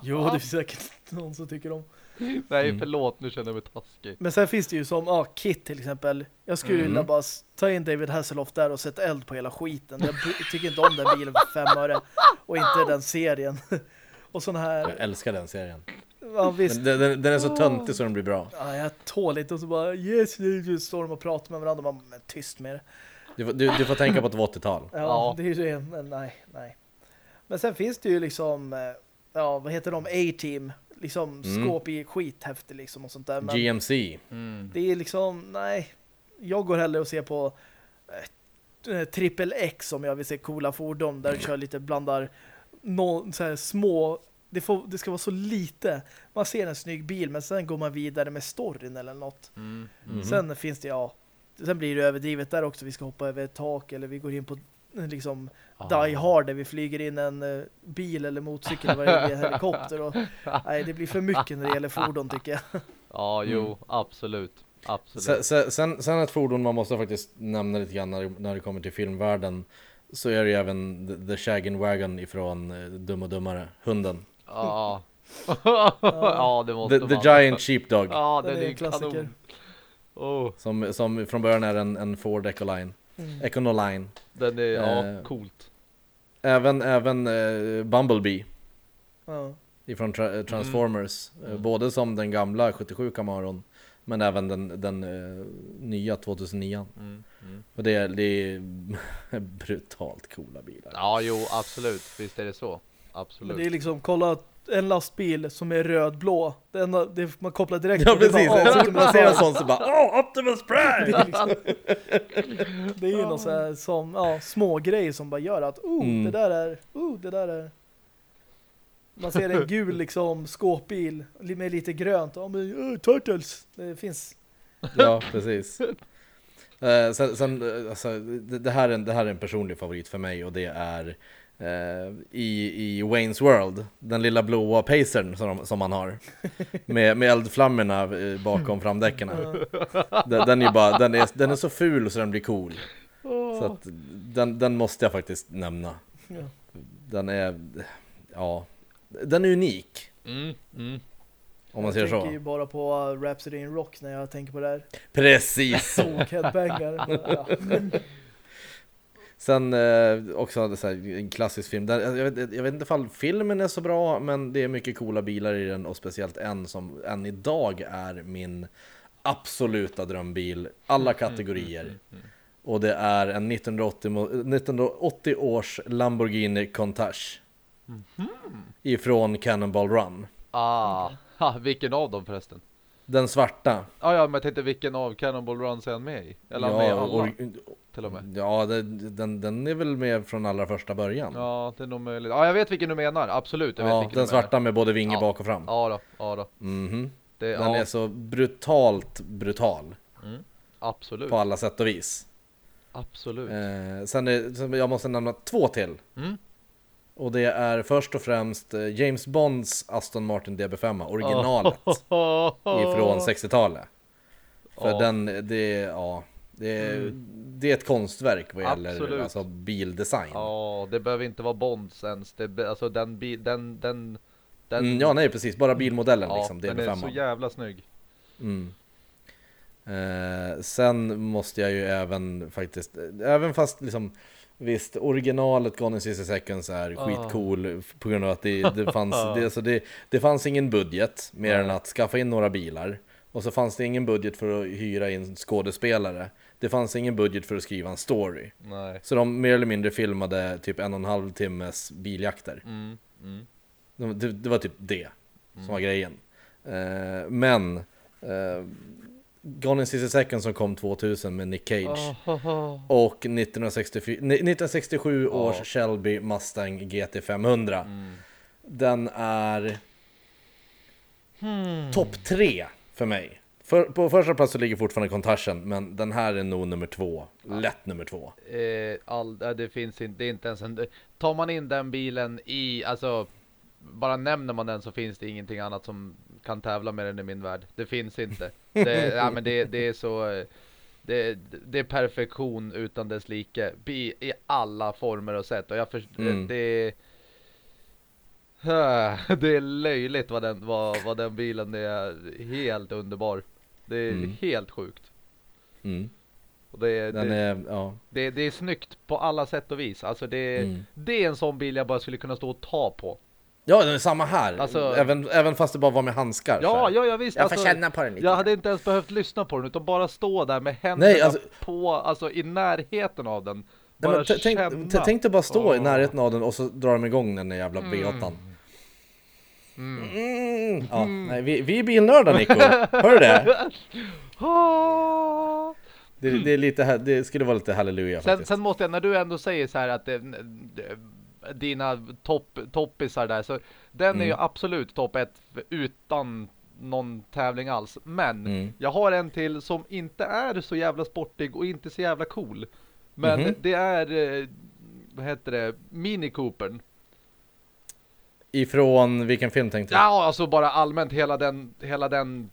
Jo, det finns säkert någon som tycker om. *laughs* Nej, Mm. förlåt, nu känner jag mig taskig. Men sen finns det ju som, ja, Kit till exempel. Jag skulle Mm. vilja bara ta in David Hasselhoff där och sätta eld på hela skiten. Jag tycker inte om den bilen för fem öre. Och inte den serien. *laughs* och sån Jag här, älskar den serien. ja visst. Men den, den, den är så töntig så den blir bra. Ja, jag tål inte och så bara yes, yes, yes, står de och pratar med varandra och man men tyst med det. Du, du, du får tänka på var 80-tal. Ja, Ja. det är ju det. Men nej, nej. Men sen finns det ju liksom, eh, ja, vad heter de? A-team. Liksom Mm. skåp i skithäftig liksom och sånt där. Men GMC. Mm. det är liksom, nej. Jag går hellre och ser på eh, eh, Triple X om jag vill se coola fordon där du kör lite blandar no, så här små det, får, det ska vara så lite. Man ser en snygg bil men sen går man vidare med storyn eller något. Mm. Mhm. Sen finns det, ja. Sen blir det överdrivet där också. Vi ska hoppa över ett tak eller vi går in på liksom Ah. Die Hard där vi flyger in en eh, bil eller motorcykel eller en *laughs* helikopter. Och, nej, det blir för mycket när det gäller fordon tycker jag. *laughs* Ja, jo, Mm. absolut. Sen, Absolut. sen, sen, sen ett fordon man måste faktiskt nämna lite grann när, när det kommer till filmvärlden så är det ju även The, the Shaggin' Wagon ifrån eh, Dum och Dummare, hunden. Ja. *laughs* ja, det måste The, the. Giant Sheepdog, Ja, Den den är är en ju klassiker. kanon. Oh, som, som från början är en, en Ford Ecoline. Mm. Econoline. den är, ja, Eh. coolt. Även, även eh, Bumblebee Ja. ifrån tra, eh, Transformers. Eh, Mm. både som den gamla 77 Camaron men även den, den eh, nya 2009. Mm. Mm. Och det är, det är *laughs* brutalt coola bilar. Ja, jo, absolut. Visst är det så. Men Absolut. det är liksom, kolla en lastbil som är rödblå. Det enda, det, man kopplar direkt Ja på det. precis, så man ser en sån så bara *laughs* Åh, Optimus Det Prime! är, liksom, det är ju något så här som, ja, små grejer som bara gör att, oh, Mm. det där är, oh, det där är. Man ser en gul liksom skåpbil med lite grönt. Ja, men uh, Turtles. Det finns. Ja, precis. Eh, sen, sen eh, alltså, det, det, här är en, det här är en personlig favorit för mig och det är i, i Wayne's World, den lilla blåa pacern som, de- som man har. Med, med eldflammorna eh, bakom framdäcken. Den, den, är bara, den, är, den är så ful så den blir cool. Så att, den, den måste jag faktiskt nämna. Den är, ja, den är unik. Mm. Mm. Om man säger jag tänker ju så. bara på Rhapsody in Rock när jag tänker på det här. Precis så. *laughs* Sen eh, också en klassisk film. Där, jag, vet, jag vet inte ifall filmen är så bra, men det är mycket coola bilar i den och speciellt en som än idag är min absoluta drömbil. Alla kategorier. Och det är en 1980, mo- 1980 års Lamborghini Countach. Ifrån Cannonball Run. Ah, ha, vilken av dem förresten? Den svarta. Ah, ja, men jag tänkte vilken av Cannonball Runs är han med i? Eller han med alla, or- till och med? ja det, den, den är väl med från allra första början. Ja, det är nog möjligt. Ja, jag vet vilken du menar. Absolut, jag vet Ja, vilken den svarta med både vinge Ja. bak och fram. Ja då, ja då. Mhm. Det, Den ja, är så brutalt brutal absolut. på alla sätt och vis. Absolut. Eh, sen, är, jag måste nämna två till. Mm. Och det är först och främst eh, James Bonds Aston Martin DB5, originalet *laughs* ifrån 60-talet. För Ja. den, det, ja, det, är- det är ett konstverk vad gäller Absolut. alltså, bildesign. Ja, det behöver inte vara Bonds ens. Det, alltså den, den, den, den, Mm, ja, nej precis, bara bilmodellen ja, liksom, den är så DB5. jävla snygg. Mm. Eh, sen måste jag ju även faktiskt, även fast liksom Visst, originalet Gone in 60 seconds är Ah. skitcool på grund av att det, det, *laughs* fanns, det, alltså det, det fanns ingen budget mer än att skaffa in några bilar. Och så fanns det ingen budget för att hyra in skådespelare. Det fanns ingen budget för att skriva en story. Nej. Så de mer eller mindre filmade typ en och en halv timmes biljakter. Mm, mm. De- Det, det var typ det som var grejen. Eh, men eh, Gone in 60 seconds som kom 2000 med Nick Cage. Oh, Och 1964, nej, 1967 Ja. års Shelby Mustang GT500. Mm. Den är Hmm. topp tre för mig. För, på första plats så ligger fortfarande Contashen, men den här är nog nummer två. Lätt nummer två. Eh, all, det finns inte, det är inte ens en, tar man in den bilen i, alltså bara nämner man den så finns det ingenting annat som kan tävla med den i min värld. Det finns inte. *laughs* Det, ja, men det, det är så, det, det är perfektion utan dess like i, i alla former och sätt. Och jag förstår, Mm. det *sighs* det är löjligt vad den, vad, vad den bilen är helt underbar. Det är Mm. helt sjukt. Mm. Och det, Den det, är, ja. det, det är snyggt på alla sätt och vis. Alltså det, Mm. det är en sån bil jag bara skulle kunna stå och ta på. Ja, den är samma här. Alltså- även, även fast det bara var med handskar. Ja, ja, ja visst. Jag får alltså, känna på den lite. jag hade inte ens behövt lyssna på den utan bara stå där med händerna Nej, alltså- på, alltså i närheten av den. Nej, men tänk, tänk dig bara stå i Åh. närheten av den och så drar de igång den där jävla V8. Mm. Ja, nej, vi, vi är bilnördar Nico. Hör du det? *laughs* Det, det, är lite, här- det skulle vara lite halleluja Sen, faktiskt. sen måste jag, när du ändå säger så här att det, det, dina topp, toppisar där, så den är ju Mm. absolut topp ett utan någon tävling alls. Men Mm. jag har en till som inte är så jävla sportig och inte så jävla cool. Men Mhm. det är, eh, vad heter det, Mini Coopern. Ifrån vilken film tänkte du? Ja, alltså bara allmänt hela den, hela den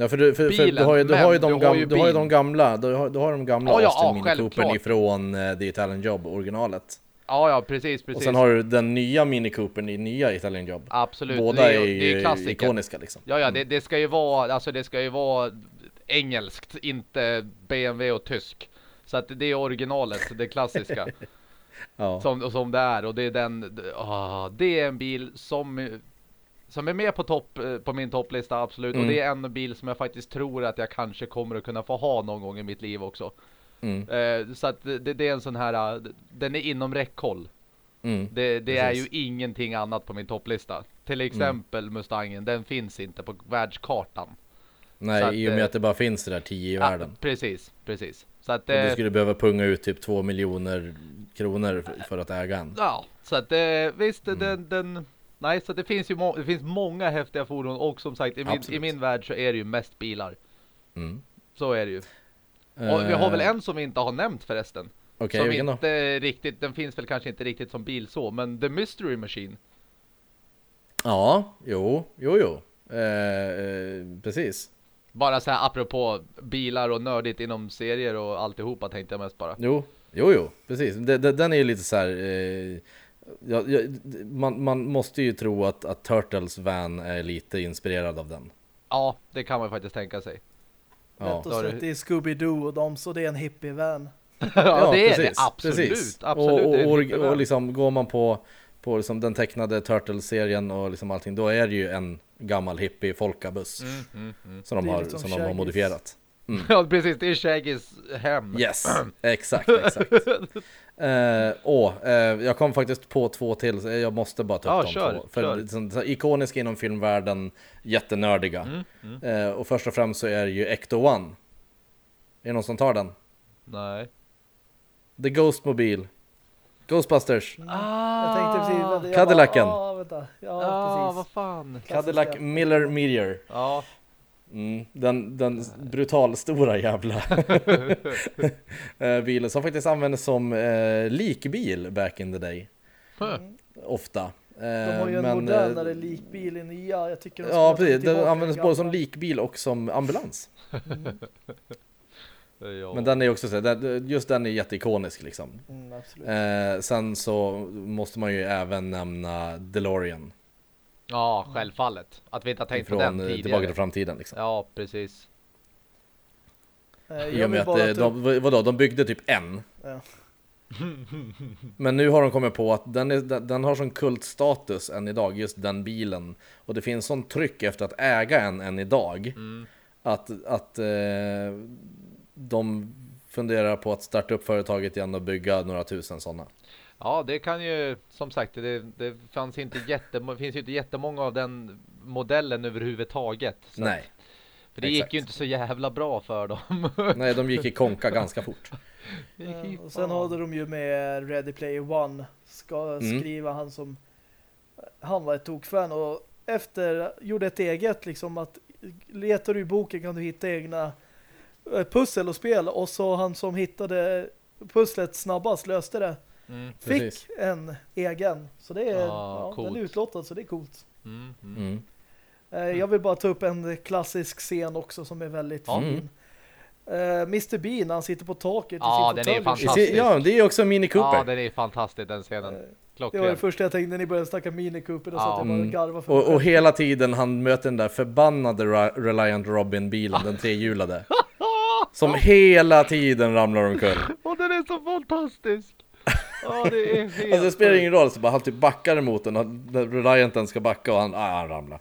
Ja, för du, för, för du Bilen, har ju, du har ju, de, du har gam, ju du har ju de gamla, du har, du har de gamla Ja, ja, Austin ja, Mini. Coopern ifrån uh, The Italian Job, originalet. Ja, ja, precis, precis. Och sen har du den nya Mini Coopern i nya Italian Job. Absolut. Båda det är, är, det är ju ikoniska liksom. Ja, ja, det, det ska ju vara, alltså det ska ju vara engelskt, inte BMW och tysk. Så att det är originalet, det klassiska, *laughs* Ja. som, som det är. Och det är den, ah, det är en bil som, som är med på topp, eh, på min topplista, absolut. Mm. Och det är en bil som jag faktiskt tror att jag kanske kommer att kunna få ha någon gång i mitt liv också. Mm. Eh, så att det, det är en sån här, eh, den är inom räckhåll. Mm. Det, det är ju ingenting annat på min topplista. Till exempel Mustangen, den finns inte på världskartan. Nej, att, i och med eh, att det bara finns det där 10 i Ja, världen. precis, precis. Så att Och du skulle behöva punga ut typ 2 miljoner kronor för- att äga en. ja, så att visst Mm. den, den nej, så det finns ju det finns många häftiga fordon och som sagt i min, i min värld så är det ju mest bilar. Mm. Så är det ju. Och vi har väl Eh, en som vi inte har nämnt förresten. Okej, som vilken då? inte riktigt, den finns väl kanske inte riktigt som bil så, men The Mystery Machine. Ja, jo, jo, jo. Eh, eh, precis. Bara så här apropå bilar och nördigt inom serier och alltihopa tänkte jag mest bara. Jo, jo, jo, precis. Det, den är ju lite så här. Eh, ja, ja, man, man måste ju tro att, att Turtles van är lite inspirerad av den. Ja, det kan man faktiskt tänka sig. Ja, Rätt och slätt, det är Scooby-Doo och dem, så det är en hippie-van. *laughs* ja, det är det. Absolut. precis. absolut. Och, det är och, och, och liksom går man på, på liksom den tecknade Turtles-serien och liksom allting, då är det ju en gammal hippie folkabuss Mm, mm, mm. som, de har, som som de har Shaggys. Modifierat. *laughs* Ja, precis. Det är Shaggys hem. Yes, *clears throat* exakt, exakt. Eh, åh, eh, jag kom faktiskt på två till, så jag måste bara ta upp Ja, de kör, två. För kör. liksom, ikoniska inom filmvärlden, jättenördiga. Mm, mm. Eh, och först och främst så är det ju Ecto One. Är det någon som tar den? Nej. The Ghostmobile. Ghostbusters. Ah, Jag tänkte precis... jag bara, Cadillacen. Ja, vänta. Ja, vad precis. fan. Cadillac. Miller Meteor. Ja. Mm, den, den brutal stora jävla *laughs* eh, bilen som faktiskt användes som eh, likbil back in the day. Huh. Ofta. Eh, De har ju en men, modernare eh, likbil i nya. Jag tycker de Ja precis, den användes både som likbil och som ambulans. *laughs* Ja. Men den är också så, just den är jätteikonisk liksom. Mm. Eh, sen så måste man ju även nämna DeLorean. Ja, självfallet. Att vi inte har tänkt på Från den eh, tidigare. Tillbaka till framtiden liksom. Ja, precis. Eh, jag med att eh, upp- de, vadå, de byggde typ en. Ja. *laughs* Men nu har de kommit på att den, är, den, den har sån kultstatus än idag, just den bilen. Och det finns sån tryck efter att äga en än idag. Mm. Att, att eh, de funderar på att starta upp företaget igen och bygga några tusen sådana. Ja, det kan ju, som sagt, det, det fanns inte jätte, finns ju inte jättemånga av den modellen överhuvudtaget. Så Nej, För det exakt. gick ju inte så jävla bra för dem. *laughs* nej, de gick i konka ganska fort. *laughs* Ja, och sen hade de ju med Ready Player One ska Mm. skriva han som han var ett tokfan och efter gjorde ett eget liksom att letar du i boken kan du hitta egna eh, pussel och spel och så han som hittade pusslet snabbast löste det Mm, fick Precis. en egen så det är, Ah, ja, den är utlottad så det är coolt mm, mm. Mm. Eh, Jag vill bara ta upp en klassisk scen också som är väldigt fin. Eh, Mr. Bean, han sitter på taket Ja, i den är fantastisk. Ja, det är ju också Mini Cooper. Ja, den är fantastisk den scenen. Eh, Det var det Klockren. första jag tänkte när ni började snacka Mini Cooper. Då Ja. satt jag bara och Mm. för mig Och, och hela tiden han möter den där förbannade Reliant Robin-bilen, den trehjulade. *laughs* Som hela tiden ramlar omkull. Och den är så fantastisk! Ja, det är helt *laughs* Alltså det spelar ingen roll, så bara han typ backar emot den och Relianten ska backa och han, ah, han ramlar.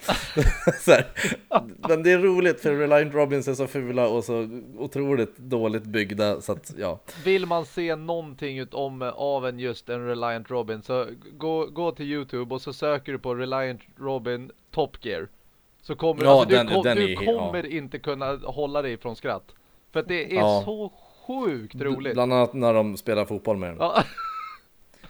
*laughs* Men det är roligt för Reliant Robins är så fula och så otroligt dåligt byggda så att ja. Vill man se någonting utom av en just en Reliant Robin så gå, gå till Youtube och så söker du på Reliant Robin Top Gear. Så kommer Ja, alltså, den- du, kom, den du är- kommer inte kunna hålla dig från skratt. För att det är Ja. så sjukt roligt. Bland annat när de spelar fotboll med den. *laughs*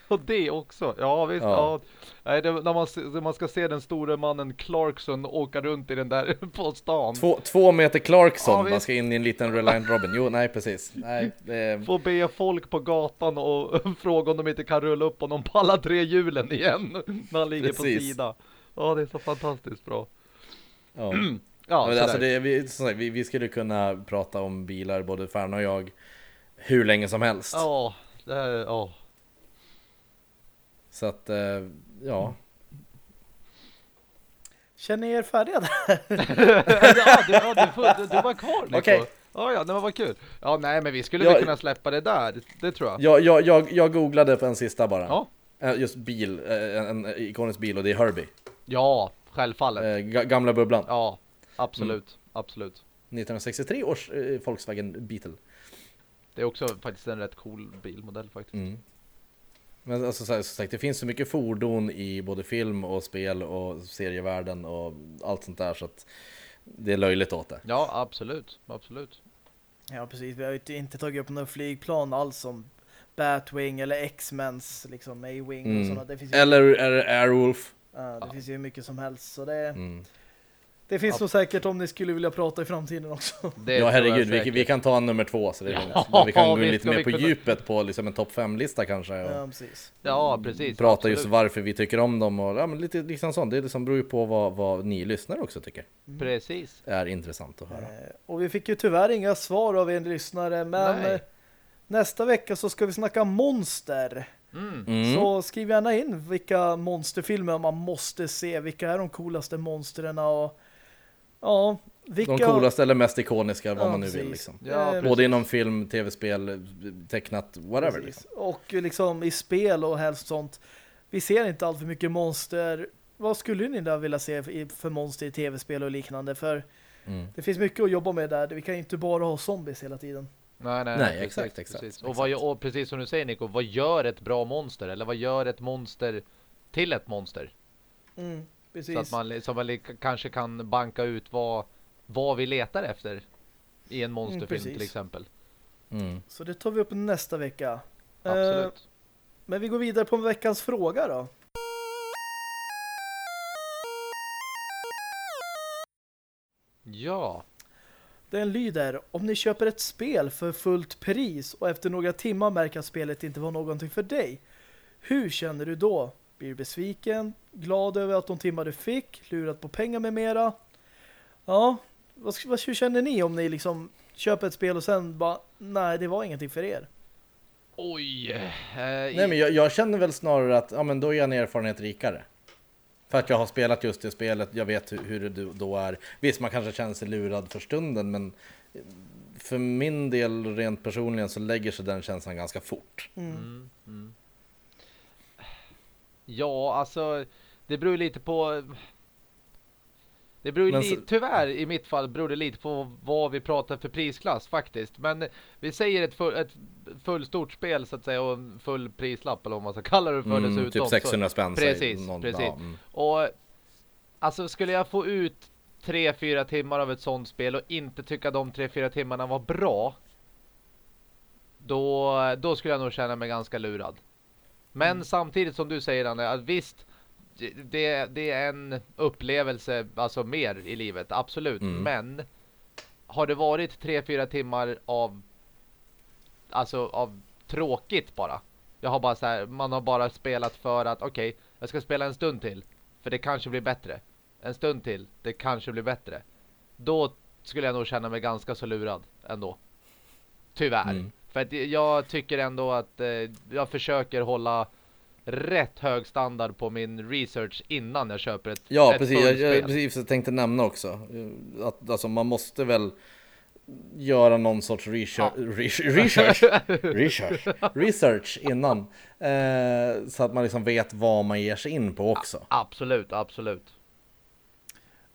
*laughs* Och det också. Ja visst. Ja. Nej, det, när, man, när man ska se den store mannen Clarkson åka runt i den där *laughs* på stan. Två, två meter Clarkson, Ja, man ska in i en liten Reliant Robin. Jo, nej precis. Nej, det. Få be folk på gatan och *laughs* fråga om de inte kan rulla upp honom på alla tre hjulen igen. När han ligger på Precis. sida. Ja, det är så fantastiskt bra. Ja. *clears throat* Ja, men alltså det, vi, sagt, vi, vi skulle kunna prata om bilar, både Färna och jag, hur länge som helst. Ja, det här, ja. Så att, eh, ja. Känner ni er färdiga där? *laughs* ja, du, ja du, får- du, du var kvar Nico. Okej. Ja, ja, det var kul. Ja, nej, men vi skulle Ja. väl kunna släppa det där. Det tror jag. Jag, jag, jag, jag googlade på en sista bara. Ja. Eh, Just bil, eh, en, en ikonisk bil och det är Herbie. Ja, självfallet. Ga- gamla bubblan. Ja, absolut. Absolut. 1963 års Volkswagen Beetle. Det är också faktiskt en rätt cool bilmodell faktiskt. Mm. Men alltså så här, som sagt, det finns så mycket fordon i både film och spel och serievärlden och allt sånt där så att det är löjligt åt det. Ja, absolut. Absolut. Ja, precis. Vi har ju inte- tagit upp några flygplan alls som Batwing eller X-Mens, liksom A-Wing och Mm. sådana. Det finns ju, Eller det Airwolf. ja, det Ja. finns ju mycket som helst. Så det, Mm. Det finns nog säkert om ni skulle vilja prata i framtiden också. Det Ja herregud, vi, vi kan ta en nummer två så det är. Ja, vi kan *laughs* gå lite mer på kunna- djupet på liksom en topp 5-lista kanske. Och Ja, precis. Ja, precis. prata absolut. just varför vi tycker om dem och ja, men lite liksom sånt. Det liksom beror ju på vad, vad ni lyssnare också tycker Precis. är intressant att höra. Eh, Och vi fick ju tyvärr inga svar av en lyssnare, men Nej. nästa vecka så ska vi snacka monster. Mm. Mm. Så skriv gärna in vilka monsterfilmer man måste se. Vilka är de coolaste monstren och ja, vilka... De coolaste eller mest ikoniska, vad Ja, man nu vill precis. liksom. Ja, Eh, precis. Både inom film, tv-spel, tecknat, whatever. Liksom. Och liksom i spel och helst sånt. Vi ser inte allt för mycket monster. Vad skulle ni då vilja se för monster i tv-spel och liknande? För Mm. det finns mycket att jobba med där. Vi kan ju inte bara ha zombies hela tiden. Nej, nej, Nej, precis, exakt, exakt, precis. Och, vad, och precis som du säger Nico, vad gör ett bra monster? Eller vad gör ett monster till ett monster? Mm, precis. Så att man, så man kanske kan banka ut vad, vad vi letar efter i en monsterfilm Mm, till exempel. Mm. Så det tar vi upp nästa vecka. Eh, Absolut. men vi går vidare på veckans fråga då. Ja. Den lyder, om ni köper ett spel för fullt pris och efter några timmar märker att spelet inte var någonting för dig, hur känner du då? Blir besviken? Glad över att de timmar du fick? Lurat på pengar med mera? Ja, vad, vad, hur känner ni om ni liksom köper ett spel och sen bara, nej det var ingenting för er? Oj. Eh, Nej men jag, jag känner väl snarare att ja, men då är jag en erfarenhet rikare. För att jag har spelat just det spelet, jag vet hur, hur det då är. Visst, man kanske känner sig lurad för stunden, men för min del rent personligen så lägger sig den känslan ganska fort. Mm, mm. Ja, alltså det beror lite på det beror Men lite, tyvärr i mitt fall beror det lite på vad vi pratar för prisklass faktiskt. Men vi säger ett, full, ett fullstort spel så att säga och en full prislapp eller vad man ska kalla det för Mm, dessutom. typ så- 600 spänn. Precis, någon. precis. Ja, mm. Och alltså skulle jag få ut 3-4 timmar av ett sånt spel och inte tycka de 3-4 timmarna var bra då, då skulle jag nog känna mig ganska lurad. Men Mm. samtidigt som du säger Anne, att visst det, det är en upplevelse alltså mer i livet, absolut. Mm. Men har det varit 3-4 timmar av alltså av tråkigt bara. Jag har bara så här, man har bara spelat för att okej, jag ska spela en stund till för det kanske blir bättre. En stund till, det kanske blir bättre. Då skulle jag nog känna mig ganska så lurad ändå. Tyvärr. Mm. För att jag tycker ändå att eh, jag försöker hålla rätt hög standard på min research innan jag köper ett Ja, ett precis. Jag, jag, precis. Jag tänkte nämna också. Att alltså, man måste väl göra någon sorts research, research, *laughs* research, research innan. Eh, så att man liksom vet vad man ger sig in på också. Absolut, absolut.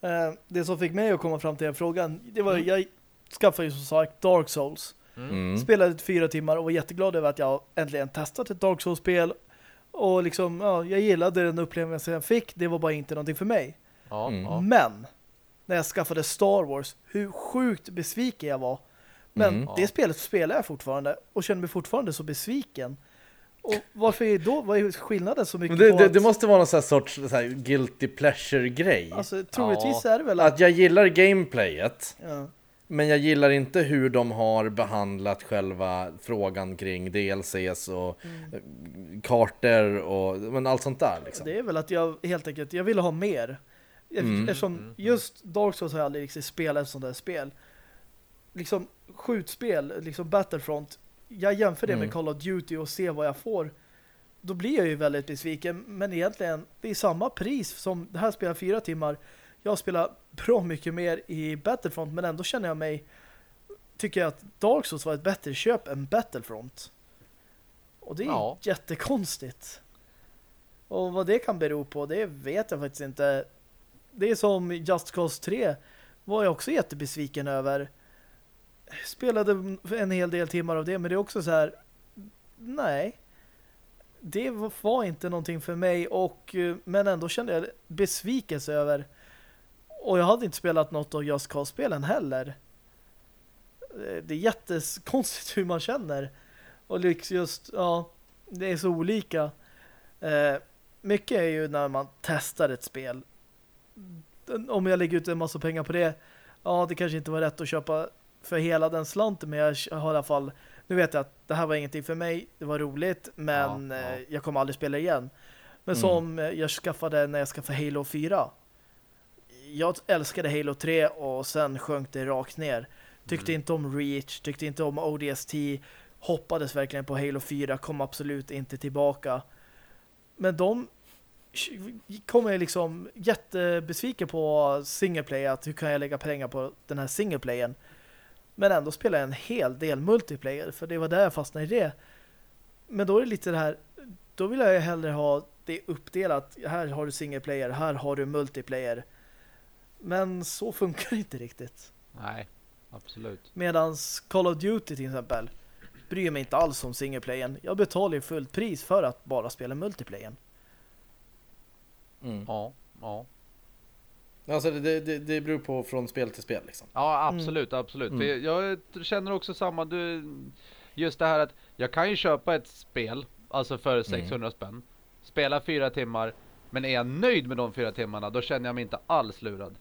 Eh, det som fick mig att komma fram till den frågan, det var jag skaffade ju som sagt Dark Souls. Mm. Spelade fyra timmar och var jätteglad över att jag äntligen testat ett Dark Souls-spel. Och liksom, ja, jag gillade den upplevelsen jag fick. Det var bara inte någonting för mig. Ja, Mm. ja. Men, när jag skaffade Star Wars, hur sjukt besviken jag var. Men Mm. det spelet spelar jag fortfarande och känner mig fortfarande så besviken. Och varför är då, vad är skillnaden så mycket det, på det, att, det måste vara någon sån här sorts så här guilty pleasure-grej. Alltså troligtvis är det väl att jag gillar gameplayet, ja. Men jag gillar inte hur de har behandlat själva frågan kring DLCs och Mm. eh, kartor och men allt sånt där. Liksom. Det är väl att jag helt enkelt, jag ville ha mer. Mm. Eftersom just Dark Souls har jag aldrig riktigt spelat ett sånt där spel. Liksom skjutspel, liksom Battlefront. Jag jämför det Mm. med Call of Duty och ser vad jag får. Då blir jag ju väldigt besviken. Men egentligen, det är samma pris som det här spelar fyra timmar. Jag spelar bra mycket mer i Battlefront men ändå känner jag mig tycker jag att Dark Souls var ett bättre köp än Battlefront. Och det är Ja. jättekonstigt. Och vad det kan bero på, det vet jag faktiskt inte. Det är som Just Cause 3 var jag också jättebesviken över. Spelade en hel del timmar av det, men det är också så här nej. Det var inte någonting för mig och eh, men ändå kände jag besvikelse över och jag hade inte spelat något av Just Cause-spelen heller. Eh, Det är jättekonstigt hur man känner. Och liksom just, ja, det är så olika. Eh, mycket är ju när man testar ett spel. Om jag lägger ut en massa pengar på det, ja, det kanske inte var rätt att köpa för hela den slanten, men jag har i alla fall, nu vet jag att det här var ingenting för mig, det var roligt, men Ja, ja. eh, jag kommer aldrig spela igen. Men Mm. som jag skaffade när jag skaffade Halo 4. Jag älskade Halo 3 och sen sjönk det rakt ner. Tyckte Mm. inte om Reach, tyckte inte om ODST, hoppades verkligen på Halo 4, kom absolut inte tillbaka. Men de kommer liksom jättebesviken på singleplay att hur kan jag lägga pengar på den här singleplayen men ändå spelar jag en hel del multiplayer för det var där jag fastnade i det men då är det lite det här då vill jag hellre ha det uppdelat här har du singleplayer, här har du multiplayer men så funkar det *laughs* inte riktigt Nej, absolut. medans Call of Duty till exempel bryr mig inte alls om singleplayen jag betalar ju fullt pris för att bara spela multiplayen Mm. Ja, ja. Alltså det, det, det beror på från spel till spel liksom. Ja, absolut, absolut. Mm. För jag, jag känner också samma, du, just det här att jag kan ju köpa ett spel, alltså för 600 spänn, spela fyra timmar, men är jag nöjd med de fyra timmarna, då känner jag mig inte alls lurad.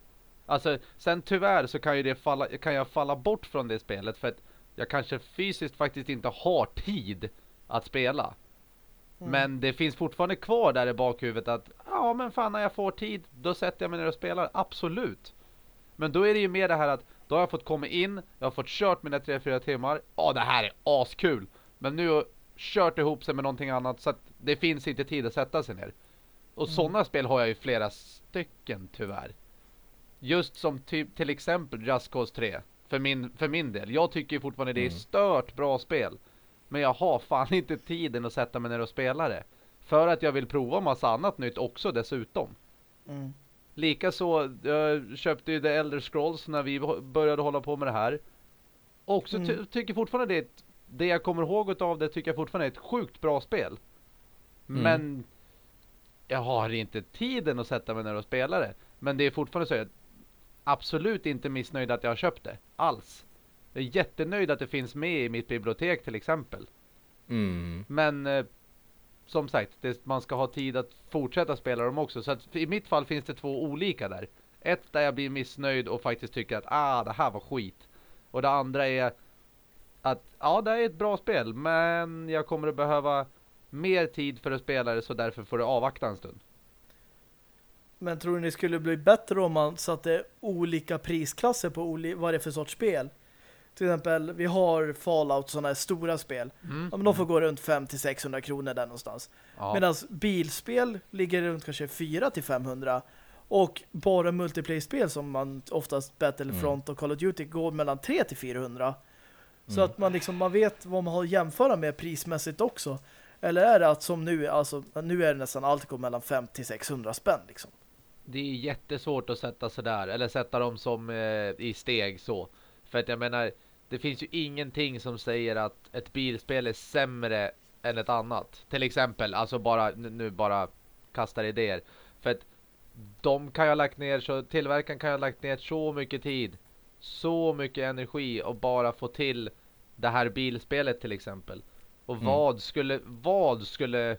Alltså, sen tyvärr så kan ju det falla, kan jag falla bort från det spelet för att jag kanske fysiskt faktiskt inte har tid att spela. Men det finns fortfarande kvar där i bakhuvudet att ja men fan när jag får tid då sätter jag mig ner och spelar. Absolut. Men då är det ju mer det här att då har jag fått komma in, jag har fått kört mina 3-4 timmar. Ja det här är askul. Men nu har kört ihop sig med någonting annat så att det finns inte tid att sätta sig ner. Och sådana spel har jag ju flera stycken tyvärr. Just som typ till exempel Just Cause 3. För min, för min del. Jag tycker fortfarande det är stört bra spel. Men jag har fan *laughs* inte tiden att sätta mig ner och spela det. För att jag vill prova massa annat nytt också dessutom. mm. Likaså, jag köpte ju The Elder Scrolls när vi började hålla på med det här. Och så ty Mm. tycker fortfarande det, är ett- det jag kommer ihåg av det tycker jag fortfarande är ett sjukt bra spel. Mm. Men jag har inte tiden att sätta mig ner och spela det. Men det är fortfarande så att absolut inte missnöjd att jag har köpt det. Alls. Jag är jättenöjd att det finns med i mitt bibliotek till exempel. Mm. Men eh, som sagt, det, man ska ha tid att fortsätta spela dem också. Så att i mitt fall finns det två olika där. Ett där jag blir missnöjd och faktiskt tycker att ah, det här var skit. Och det andra är att ja, det är ett bra spel, men jag kommer att behöva mer tid för att spela det så därför får det avvakta en stund. Men tror ni det skulle bli bättre om man satte olika prisklasser på vad det är för sorts spel? Till exempel, vi har Fallout, sådana här stora spel. Mm. Ja, men de får gå runt 500-600 kronor där någonstans. Ja. Medan bilspel ligger runt kanske 400-500. Och bara multiplayer-spel som man oftast Battlefront Mm. och Call of Duty går mellan 3 till 400. Så Mm. att man liksom man vet vad man har att jämföra med prismässigt också. Eller är det att som nu, alltså nu är det nästan allt går mellan 5 till 600 spänn liksom. Det är jättesvårt att sätta sådär Eller sätta dem som eh, i steg så. För att jag menar Det finns ju ingenting som säger att ett bilspel är sämre än ett annat. Till exempel, alltså bara nu bara kastar idéer. För att de kan ju ha lagt ner så Tillverkaren kan ju ha lagt ner så mycket tid Så mycket energi och bara få till Det här bilspelet till exempel. Och Mm. vad skulle Vad skulle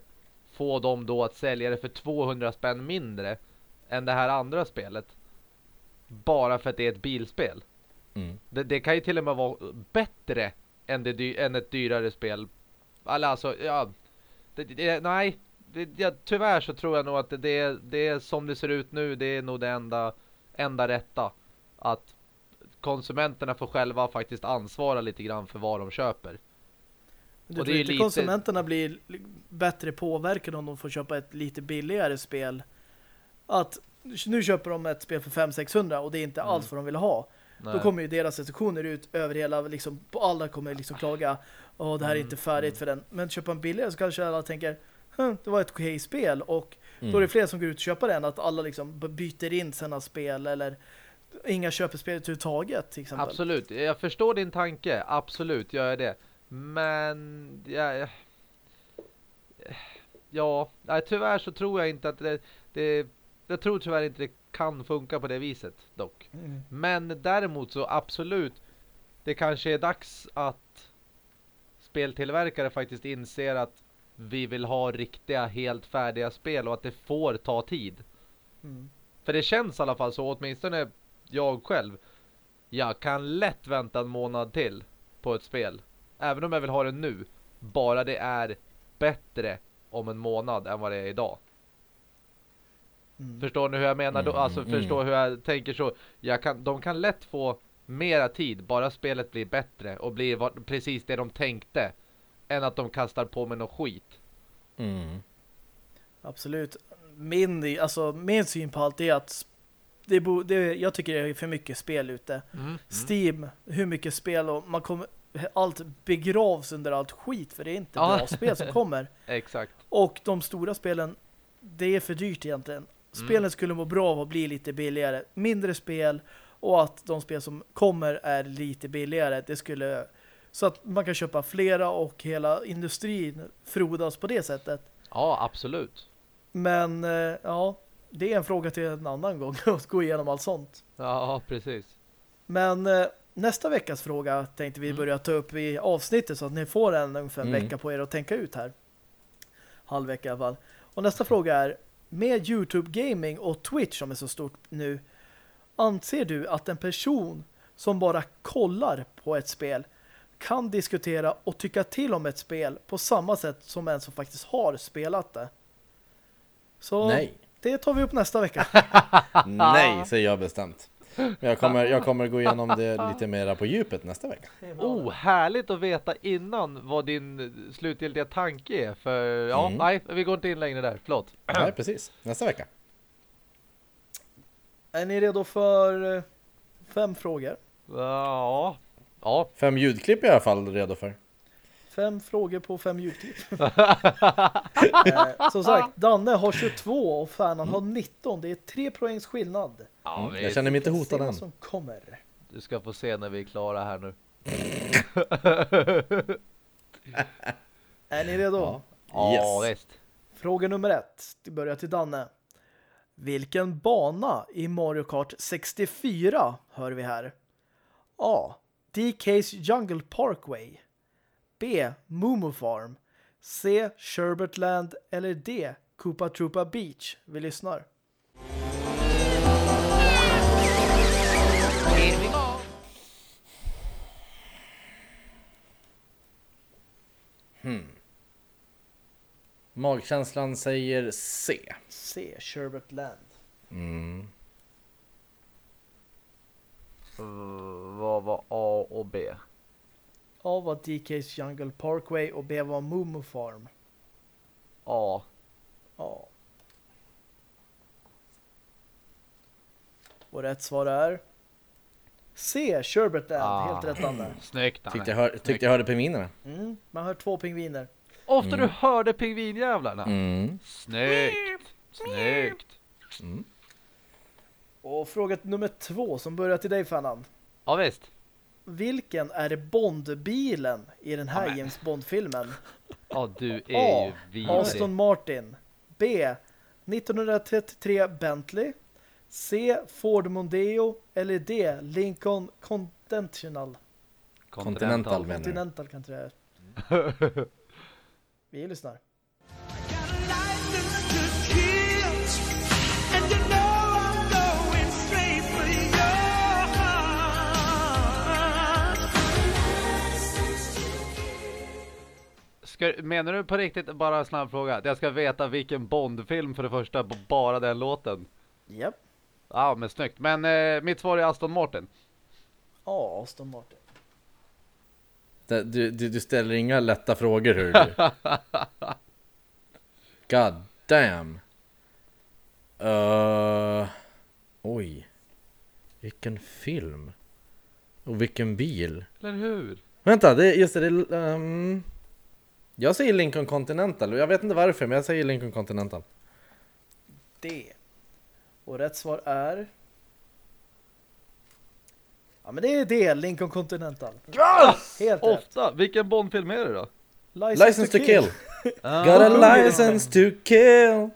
Få dem då att sälja det för 200 spänn mindre än det här andra spelet. Bara för att det är ett bilspel. Mm. Det, det kan ju till och med vara bättre än, det, än ett dyrare spel. Alltså, ja. Det, det, nej, det, ja, tyvärr så tror jag nog att det, det, är- som det ser ut nu. Det är nog det enda, enda rätta. Att konsumenterna får själva faktiskt ansvara lite grann för vad de köper. Du Och tror det är inte lite- konsumenterna blir li- bättre påverkade om de får köpa ett lite billigare spel? Att nu köper de ett spel för 500-600 och det är inte Mm. alls vad de vill ha. Nej. Då kommer ju deras recensioner ut över hela, liksom, på alla kommer liksom klaga Åh, det här är Mm, inte färdigt för den. Men köpa en billigare så kanske alla tänker hm, det var ett okej spel och Mm. då är det fler som går ut och köper den att alla liksom byter in sina spel eller inga köper spel överhuvudtaget till exempel. Absolut, jag förstår din tanke. Absolut, gör jag det. Men ja, ja, tyvärr så tror jag inte att det, det jag tror tyvärr inte det kan funka på det viset dock. Mm. Men däremot så absolut det kanske är dags att speltillverkare faktiskt inser att vi vill ha riktiga helt färdiga spel och att det får ta tid. Mm. För det känns i alla fall så, åtminstone jag själv. Jag kan lätt vänta en månad till på ett spel. Även om jag vill ha det nu. Bara det är bättre om en månad än vad det är idag. Mm. Förstår ni hur jag menar? Mm, Alltså mm. förstår hur jag tänker så. Jag kan, de kan lätt få mera tid. Bara spelet blir bättre och blir vad, precis det de tänkte. Än att de kastar på med något skit. Mm. Absolut. Min, alltså, min syn på allt är att det, bo, det, jag tycker det är för mycket spel ute. Mm. Steam, hur mycket spel och man kommer allt begravs under allt skit för det är inte Ja. bra spel som kommer. *laughs* Exakt. Och de stora spelen det är för dyrt egentligen. Spelen Mm. skulle må bra av att bli lite billigare. Mindre spel och att de spel som kommer är lite billigare. Det skulle så att man kan köpa flera och hela industrin frodas på det sättet. Ja, absolut. Men eh, ja, det är en fråga till en annan gång *laughs* att gå igenom allt sånt. Ja, precis. Men eh, nästa veckas fråga tänkte vi Mm. börja ta upp i avsnittet så att ni får en ungefär en Mm. vecka på er att tänka ut här. Halvvecka i alla fall. Och nästa fråga är, med YouTube Gaming och Twitch som är så stort nu, anser du att en person som bara kollar på ett spel kan diskutera och tycka till om ett spel på samma sätt som en som faktiskt har spelat det? Så Nej. det tar vi upp nästa vecka. *laughs* Nej, säger jag bestämt. Men jag kommer, jag kommer gå igenom det lite mera på djupet nästa vecka. Oh, härligt att veta innan vad din slutgiltiga tanke är. För ja, Mm. nej, vi går inte in längre där. Förlåt. Nej, precis. Nästa vecka. Är ni redo för eh, fem frågor? Ja. Ja. Fem ljudklipp är jag i alla fall redo för. Fem frågor på fem ljudklipp. *laughs* eh, som sagt, Danne har 22 och Färnan har 19. Det är tre poängs skillnad. Ja Mm. vi, Jag känner mig inte hotad vad än. som kommer. Du ska få se när vi är klara här nu. *laughs* Är ni redo? Ja. Ja, Yes. visst. Fråga nummer ett. Det börjar till Danne. Vilken bana i Mario Kart 64 hör vi här? A. DK's Jungle Parkway. B. Mumu Farm. C. Sherbertland. Eller D. Koopa Troopa Beach. Vi lyssnar. Magkänslan säger C. C. Sherbertland. Mm. Uh, vad var A och B? A var DK's Jungle Parkway och B var Mumu Farm. A. Ja. Och rätt svar är C. Sherbet Land. Ah. Helt rätt Danne. *clears throat* Snyggt Tyckte jag, hör, tyckte jag hörde pingvinerna. Mm. Man hör två pingviner. Ofta du hörde pingvinjävlarna. Mm. Snyggt. Snyggt. Och fråga nummer två som börjar till dig Fannan. Ja visst. Vilken är Bondbilen i den här Amen. James Bond-filmen? Ja du är A. ju vidrig. Aston Martin. B. 1933 Bentley. C. Ford Mondeo. Eller D. Lincoln Continental. Continental? Continental kan inte det *laughs* Vi lyssnar. Ska, menar du på riktigt, bara en snabb fråga. Jag ska veta vilken Bondfilm för det första, på bara den låten. Japp. Ja men snyggt. Men eh, mitt svar är Aston Martin. Ja, Aston Martin. Det- Du, du, du ställer inga lätta frågor hör du. *laughs* God damn. Uh, oj. Vilken film. Och vilken bil. Eller hur? Vänta, det, just det, det ehm, Jag säger Lincoln Continental jag vet inte varför men jag säger Lincoln Continental. D. Och rätt svar är... Ja, men det är D. Lincoln Continental. Helt rätt. Ofta. Vilken Bondfilm är det då? License to kill. *laughs* Ah, Got a license to kill.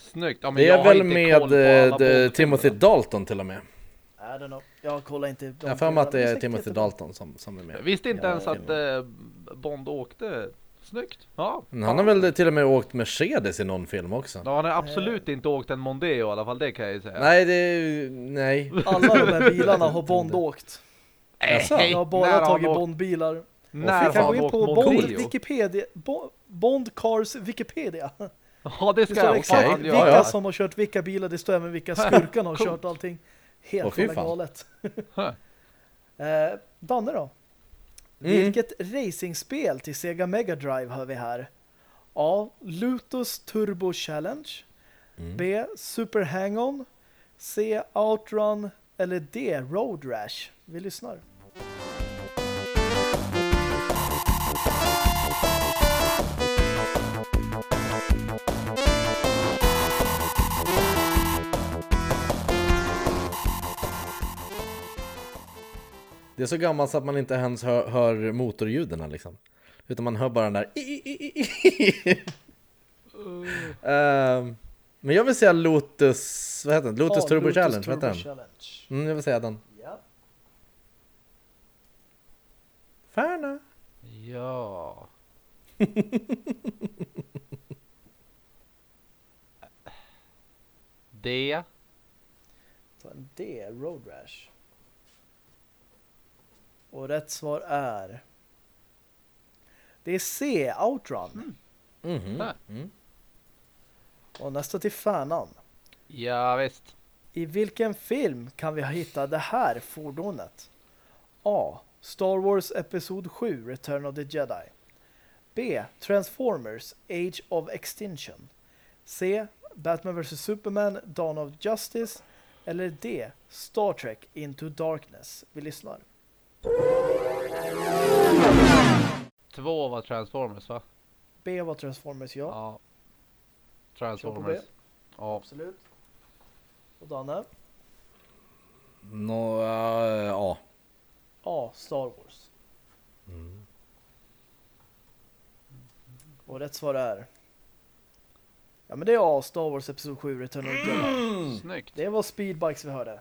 Snyggt. Ja, men Det är väl med eh. Timothy Dalton till och med. I don't know. Jag kollar inte. Jag har för mig att det är. Timothy. Dalton som, som är med. Jag visste inte Ja, ens att eh, Bond åkte. Snyggt. Ja. Men Han har väl till och med åkt Mercedes i någon film också? Ja, han har absolut inte åkt en Mondeo i alla fall, det kan jag ju säga. Nej, det... Nej. Alla de här bilarna har Bond åkt. Hej, Jag har bara tagit Bondbilar. När Jag har kan gå han in åkt på Bond? Wikipedia. Bo- Bond Cars Wikipedia. Ja, det ska jag exakt fan vilka ja, ja. som har kört vilka bilar. Det står även vilka skurkarna har kört allting. Helt fan. galet. *laughs* Eh, Danne då? Mm. Vilket racingspel till Sega Mega Drive har vi här? A. Lotus Turbo Challenge Mm. B. Super Hang-On C. Outrun eller D. Road Rash Vi lyssnar. Det är så gammalt så att man inte ens hör, hör motorljuden liksom. Utan man hör bara den där. Ehm, Men jag vill säga Lotus, vad heter den? Lotus A. Turbo Lotus Challenge, vad Turbo heter den? Challenge. Mm, jag vill säga den. Ja. Färna. Ja. *laughs* D. Ta en D. Road Rash. Och rätt svar är det är C. Outrun. Här. Mm. Och nästa till Färnan. Ja, visst. I vilken film kan vi hitta det här fordonet? A. Star Wars Episod 7 Return of the Jedi B. Transformers Age of Extinction C. Batman vs Superman Dawn of Justice eller D. Star Trek Into Darkness Vi lyssnar. Två var Transformers va? B var Transformers, ja. Ja. Transformers. Ja. Absolut. Och Danne? Nå, eh, ja. A. Star Wars. Och rätt svar är... Ja, men det är A. Star Wars Episod 7 Return of the Jedi. Snyggt. Det var Speedbikes vi hörde.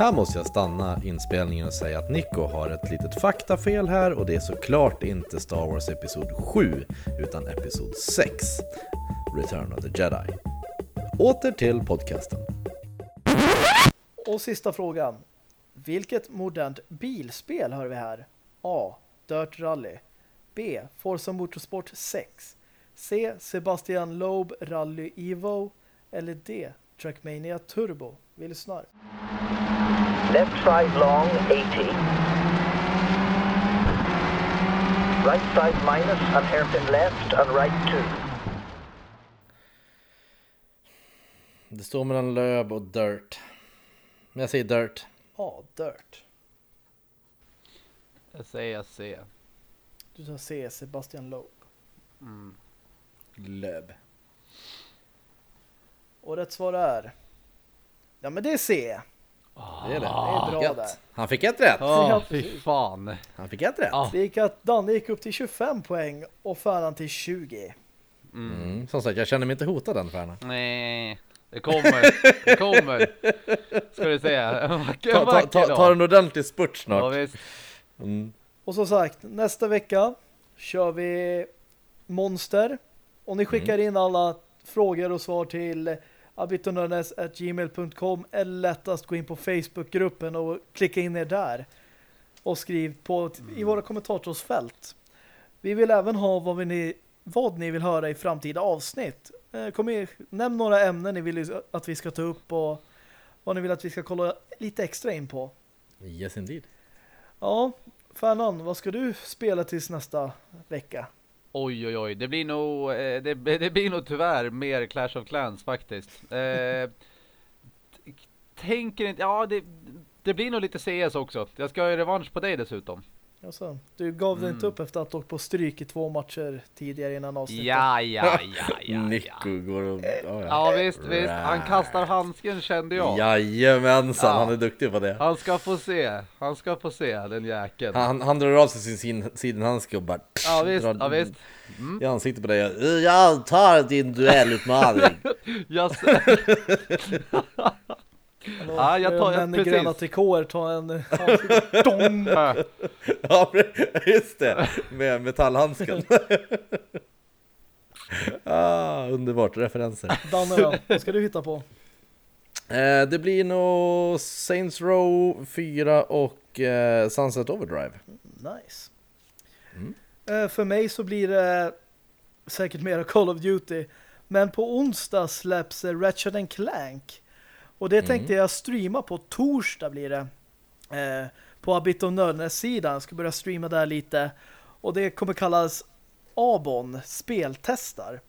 Här måste jag stanna inspelningen och säga att Nico har ett litet faktafel här och det är såklart inte Star Wars Episod 7 utan Episod 6 Return of the Jedi. Åter till podcasten. Och sista frågan. Vilket modernt bilspel hör vi här? A. Dirt Rally. B. Forza Motorsport 6. C. Sebastian Loeb Rally Evo. Eller D. Trackmania Turbo. Vi lyssnar. Left side long, 80. Right side minus and hairpin left and right 2. Det står mellan löb och dirt. Men jag säger Dirt. Ja, Dirt. Jag säger C. Du tar C, Sebastian Loeb. Mm. Löb. Och rätt svar är... Ja, men det är C. Det är det. Det är bra Gött. där. Han fick ett rätt. Ja, fy fan. Han fick ett rätt. Ja. Det gick att Danne gick upp till 25 poäng och Färnan till 20. Mm. Som sagt, jag känner mig inte hotad än Färna. Nej, det kommer. Det kommer. Ska du säga. *laughs* Ta, ta, ta, ta en ordentlig spurt Ja, snart. visst. Mm. Och som sagt, nästa vecka kör vi Monster. Och ni skickar in alla frågor och svar till abitonörnes.gmail.com eller lättast gå in på Facebookgruppen och klicka in er där. Och skriv på i våra kommentatorsfält. Vi vill även ha vad, vi ni, vad ni vill höra i framtida avsnitt. Eh, Kom in, nämn några ämnen ni vill att vi ska ta upp och vad ni vill att vi ska kolla lite extra in på. Yes indeed. Ja, Fernan, vad ska du spela tills nästa vecka? Oj, oj, oj. Det blir nog, eh, det, *laughs* det blir nog tyvärr mer Clash of Clans faktiskt. Eh, tänker inte, ja det, det blir nog lite CS också. Jag ska ha revansch på dig dessutom. Alltså, du gav dig Mm. inte upp efter att ha åkt på stryk i två matcher tidigare innan avsnittet. Ja, ja, ja, *laughs* ja, ja. Nico går och... Ja, ja. Ja visst, visst. Han kastar handsken kände jag. Jajamensan, Ja. han är duktig på det. Han ska få se. Han ska få se den jäkeln. Han, han drar av sig sin, sin sidenhandske och bara Ja visst, drar ja visst. i ansiktet på dig. Jag tar din duellutmaning. *laughs* Hallå, *laughs* Ja, jag tar- i precis. gröna trikåer ta en... Dong! *laughs* ja, just det. Med metallhandsken. *laughs* ah, underbart, referenser. Danne vad ska du hitta på? Eh, det blir nog Saints Row 4 och eh, Sunset Overdrive. Nice. Mm. Eh, för mig så blir det säkert mer Call of Duty. Men på onsdag släpps eh, Ratchet Clank. Och det tänkte jag streama på torsdag blir det. Eh, på Abit och Nördnäs-sidan. Ska börja streama där lite. Och det kommer kallas Abon speltestar.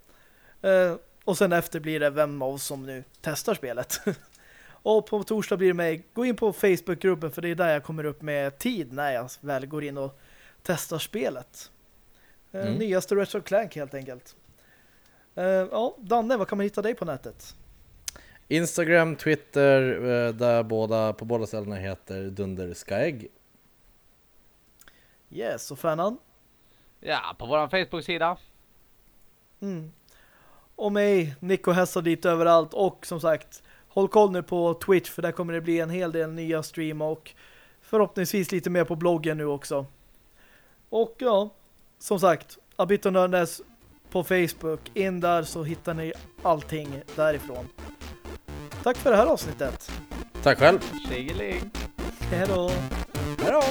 Eh, och sen efter blir det vem av oss som nu testar spelet. *laughs* och på torsdag blir det mig. Gå in på Facebookgruppen för det är där jag kommer upp med tid när jag väl går in och testar spelet. Eh, Mm. Nyaste Retro Clank helt enkelt. Eh, ja, Danne, vad kan man hitta dig på nätet? Instagram, Twitter, eh, där båda, på båda ställena heter Dunderskaegg. Yes, och Fernan? ja, på våran Facebook-sida. Mm. Och mig, Nico Hessa dit överallt och som sagt, håll koll nu på Twitch för där kommer det bli en hel del nya stream och förhoppningsvis lite mer på bloggen nu också. Och ja, som sagt, Abit och Nördnäs på Facebook. In där så hittar ni allting därifrån. Tack för det här avsnittet. Tack själv! Tjingeling! Hej då! Hej då!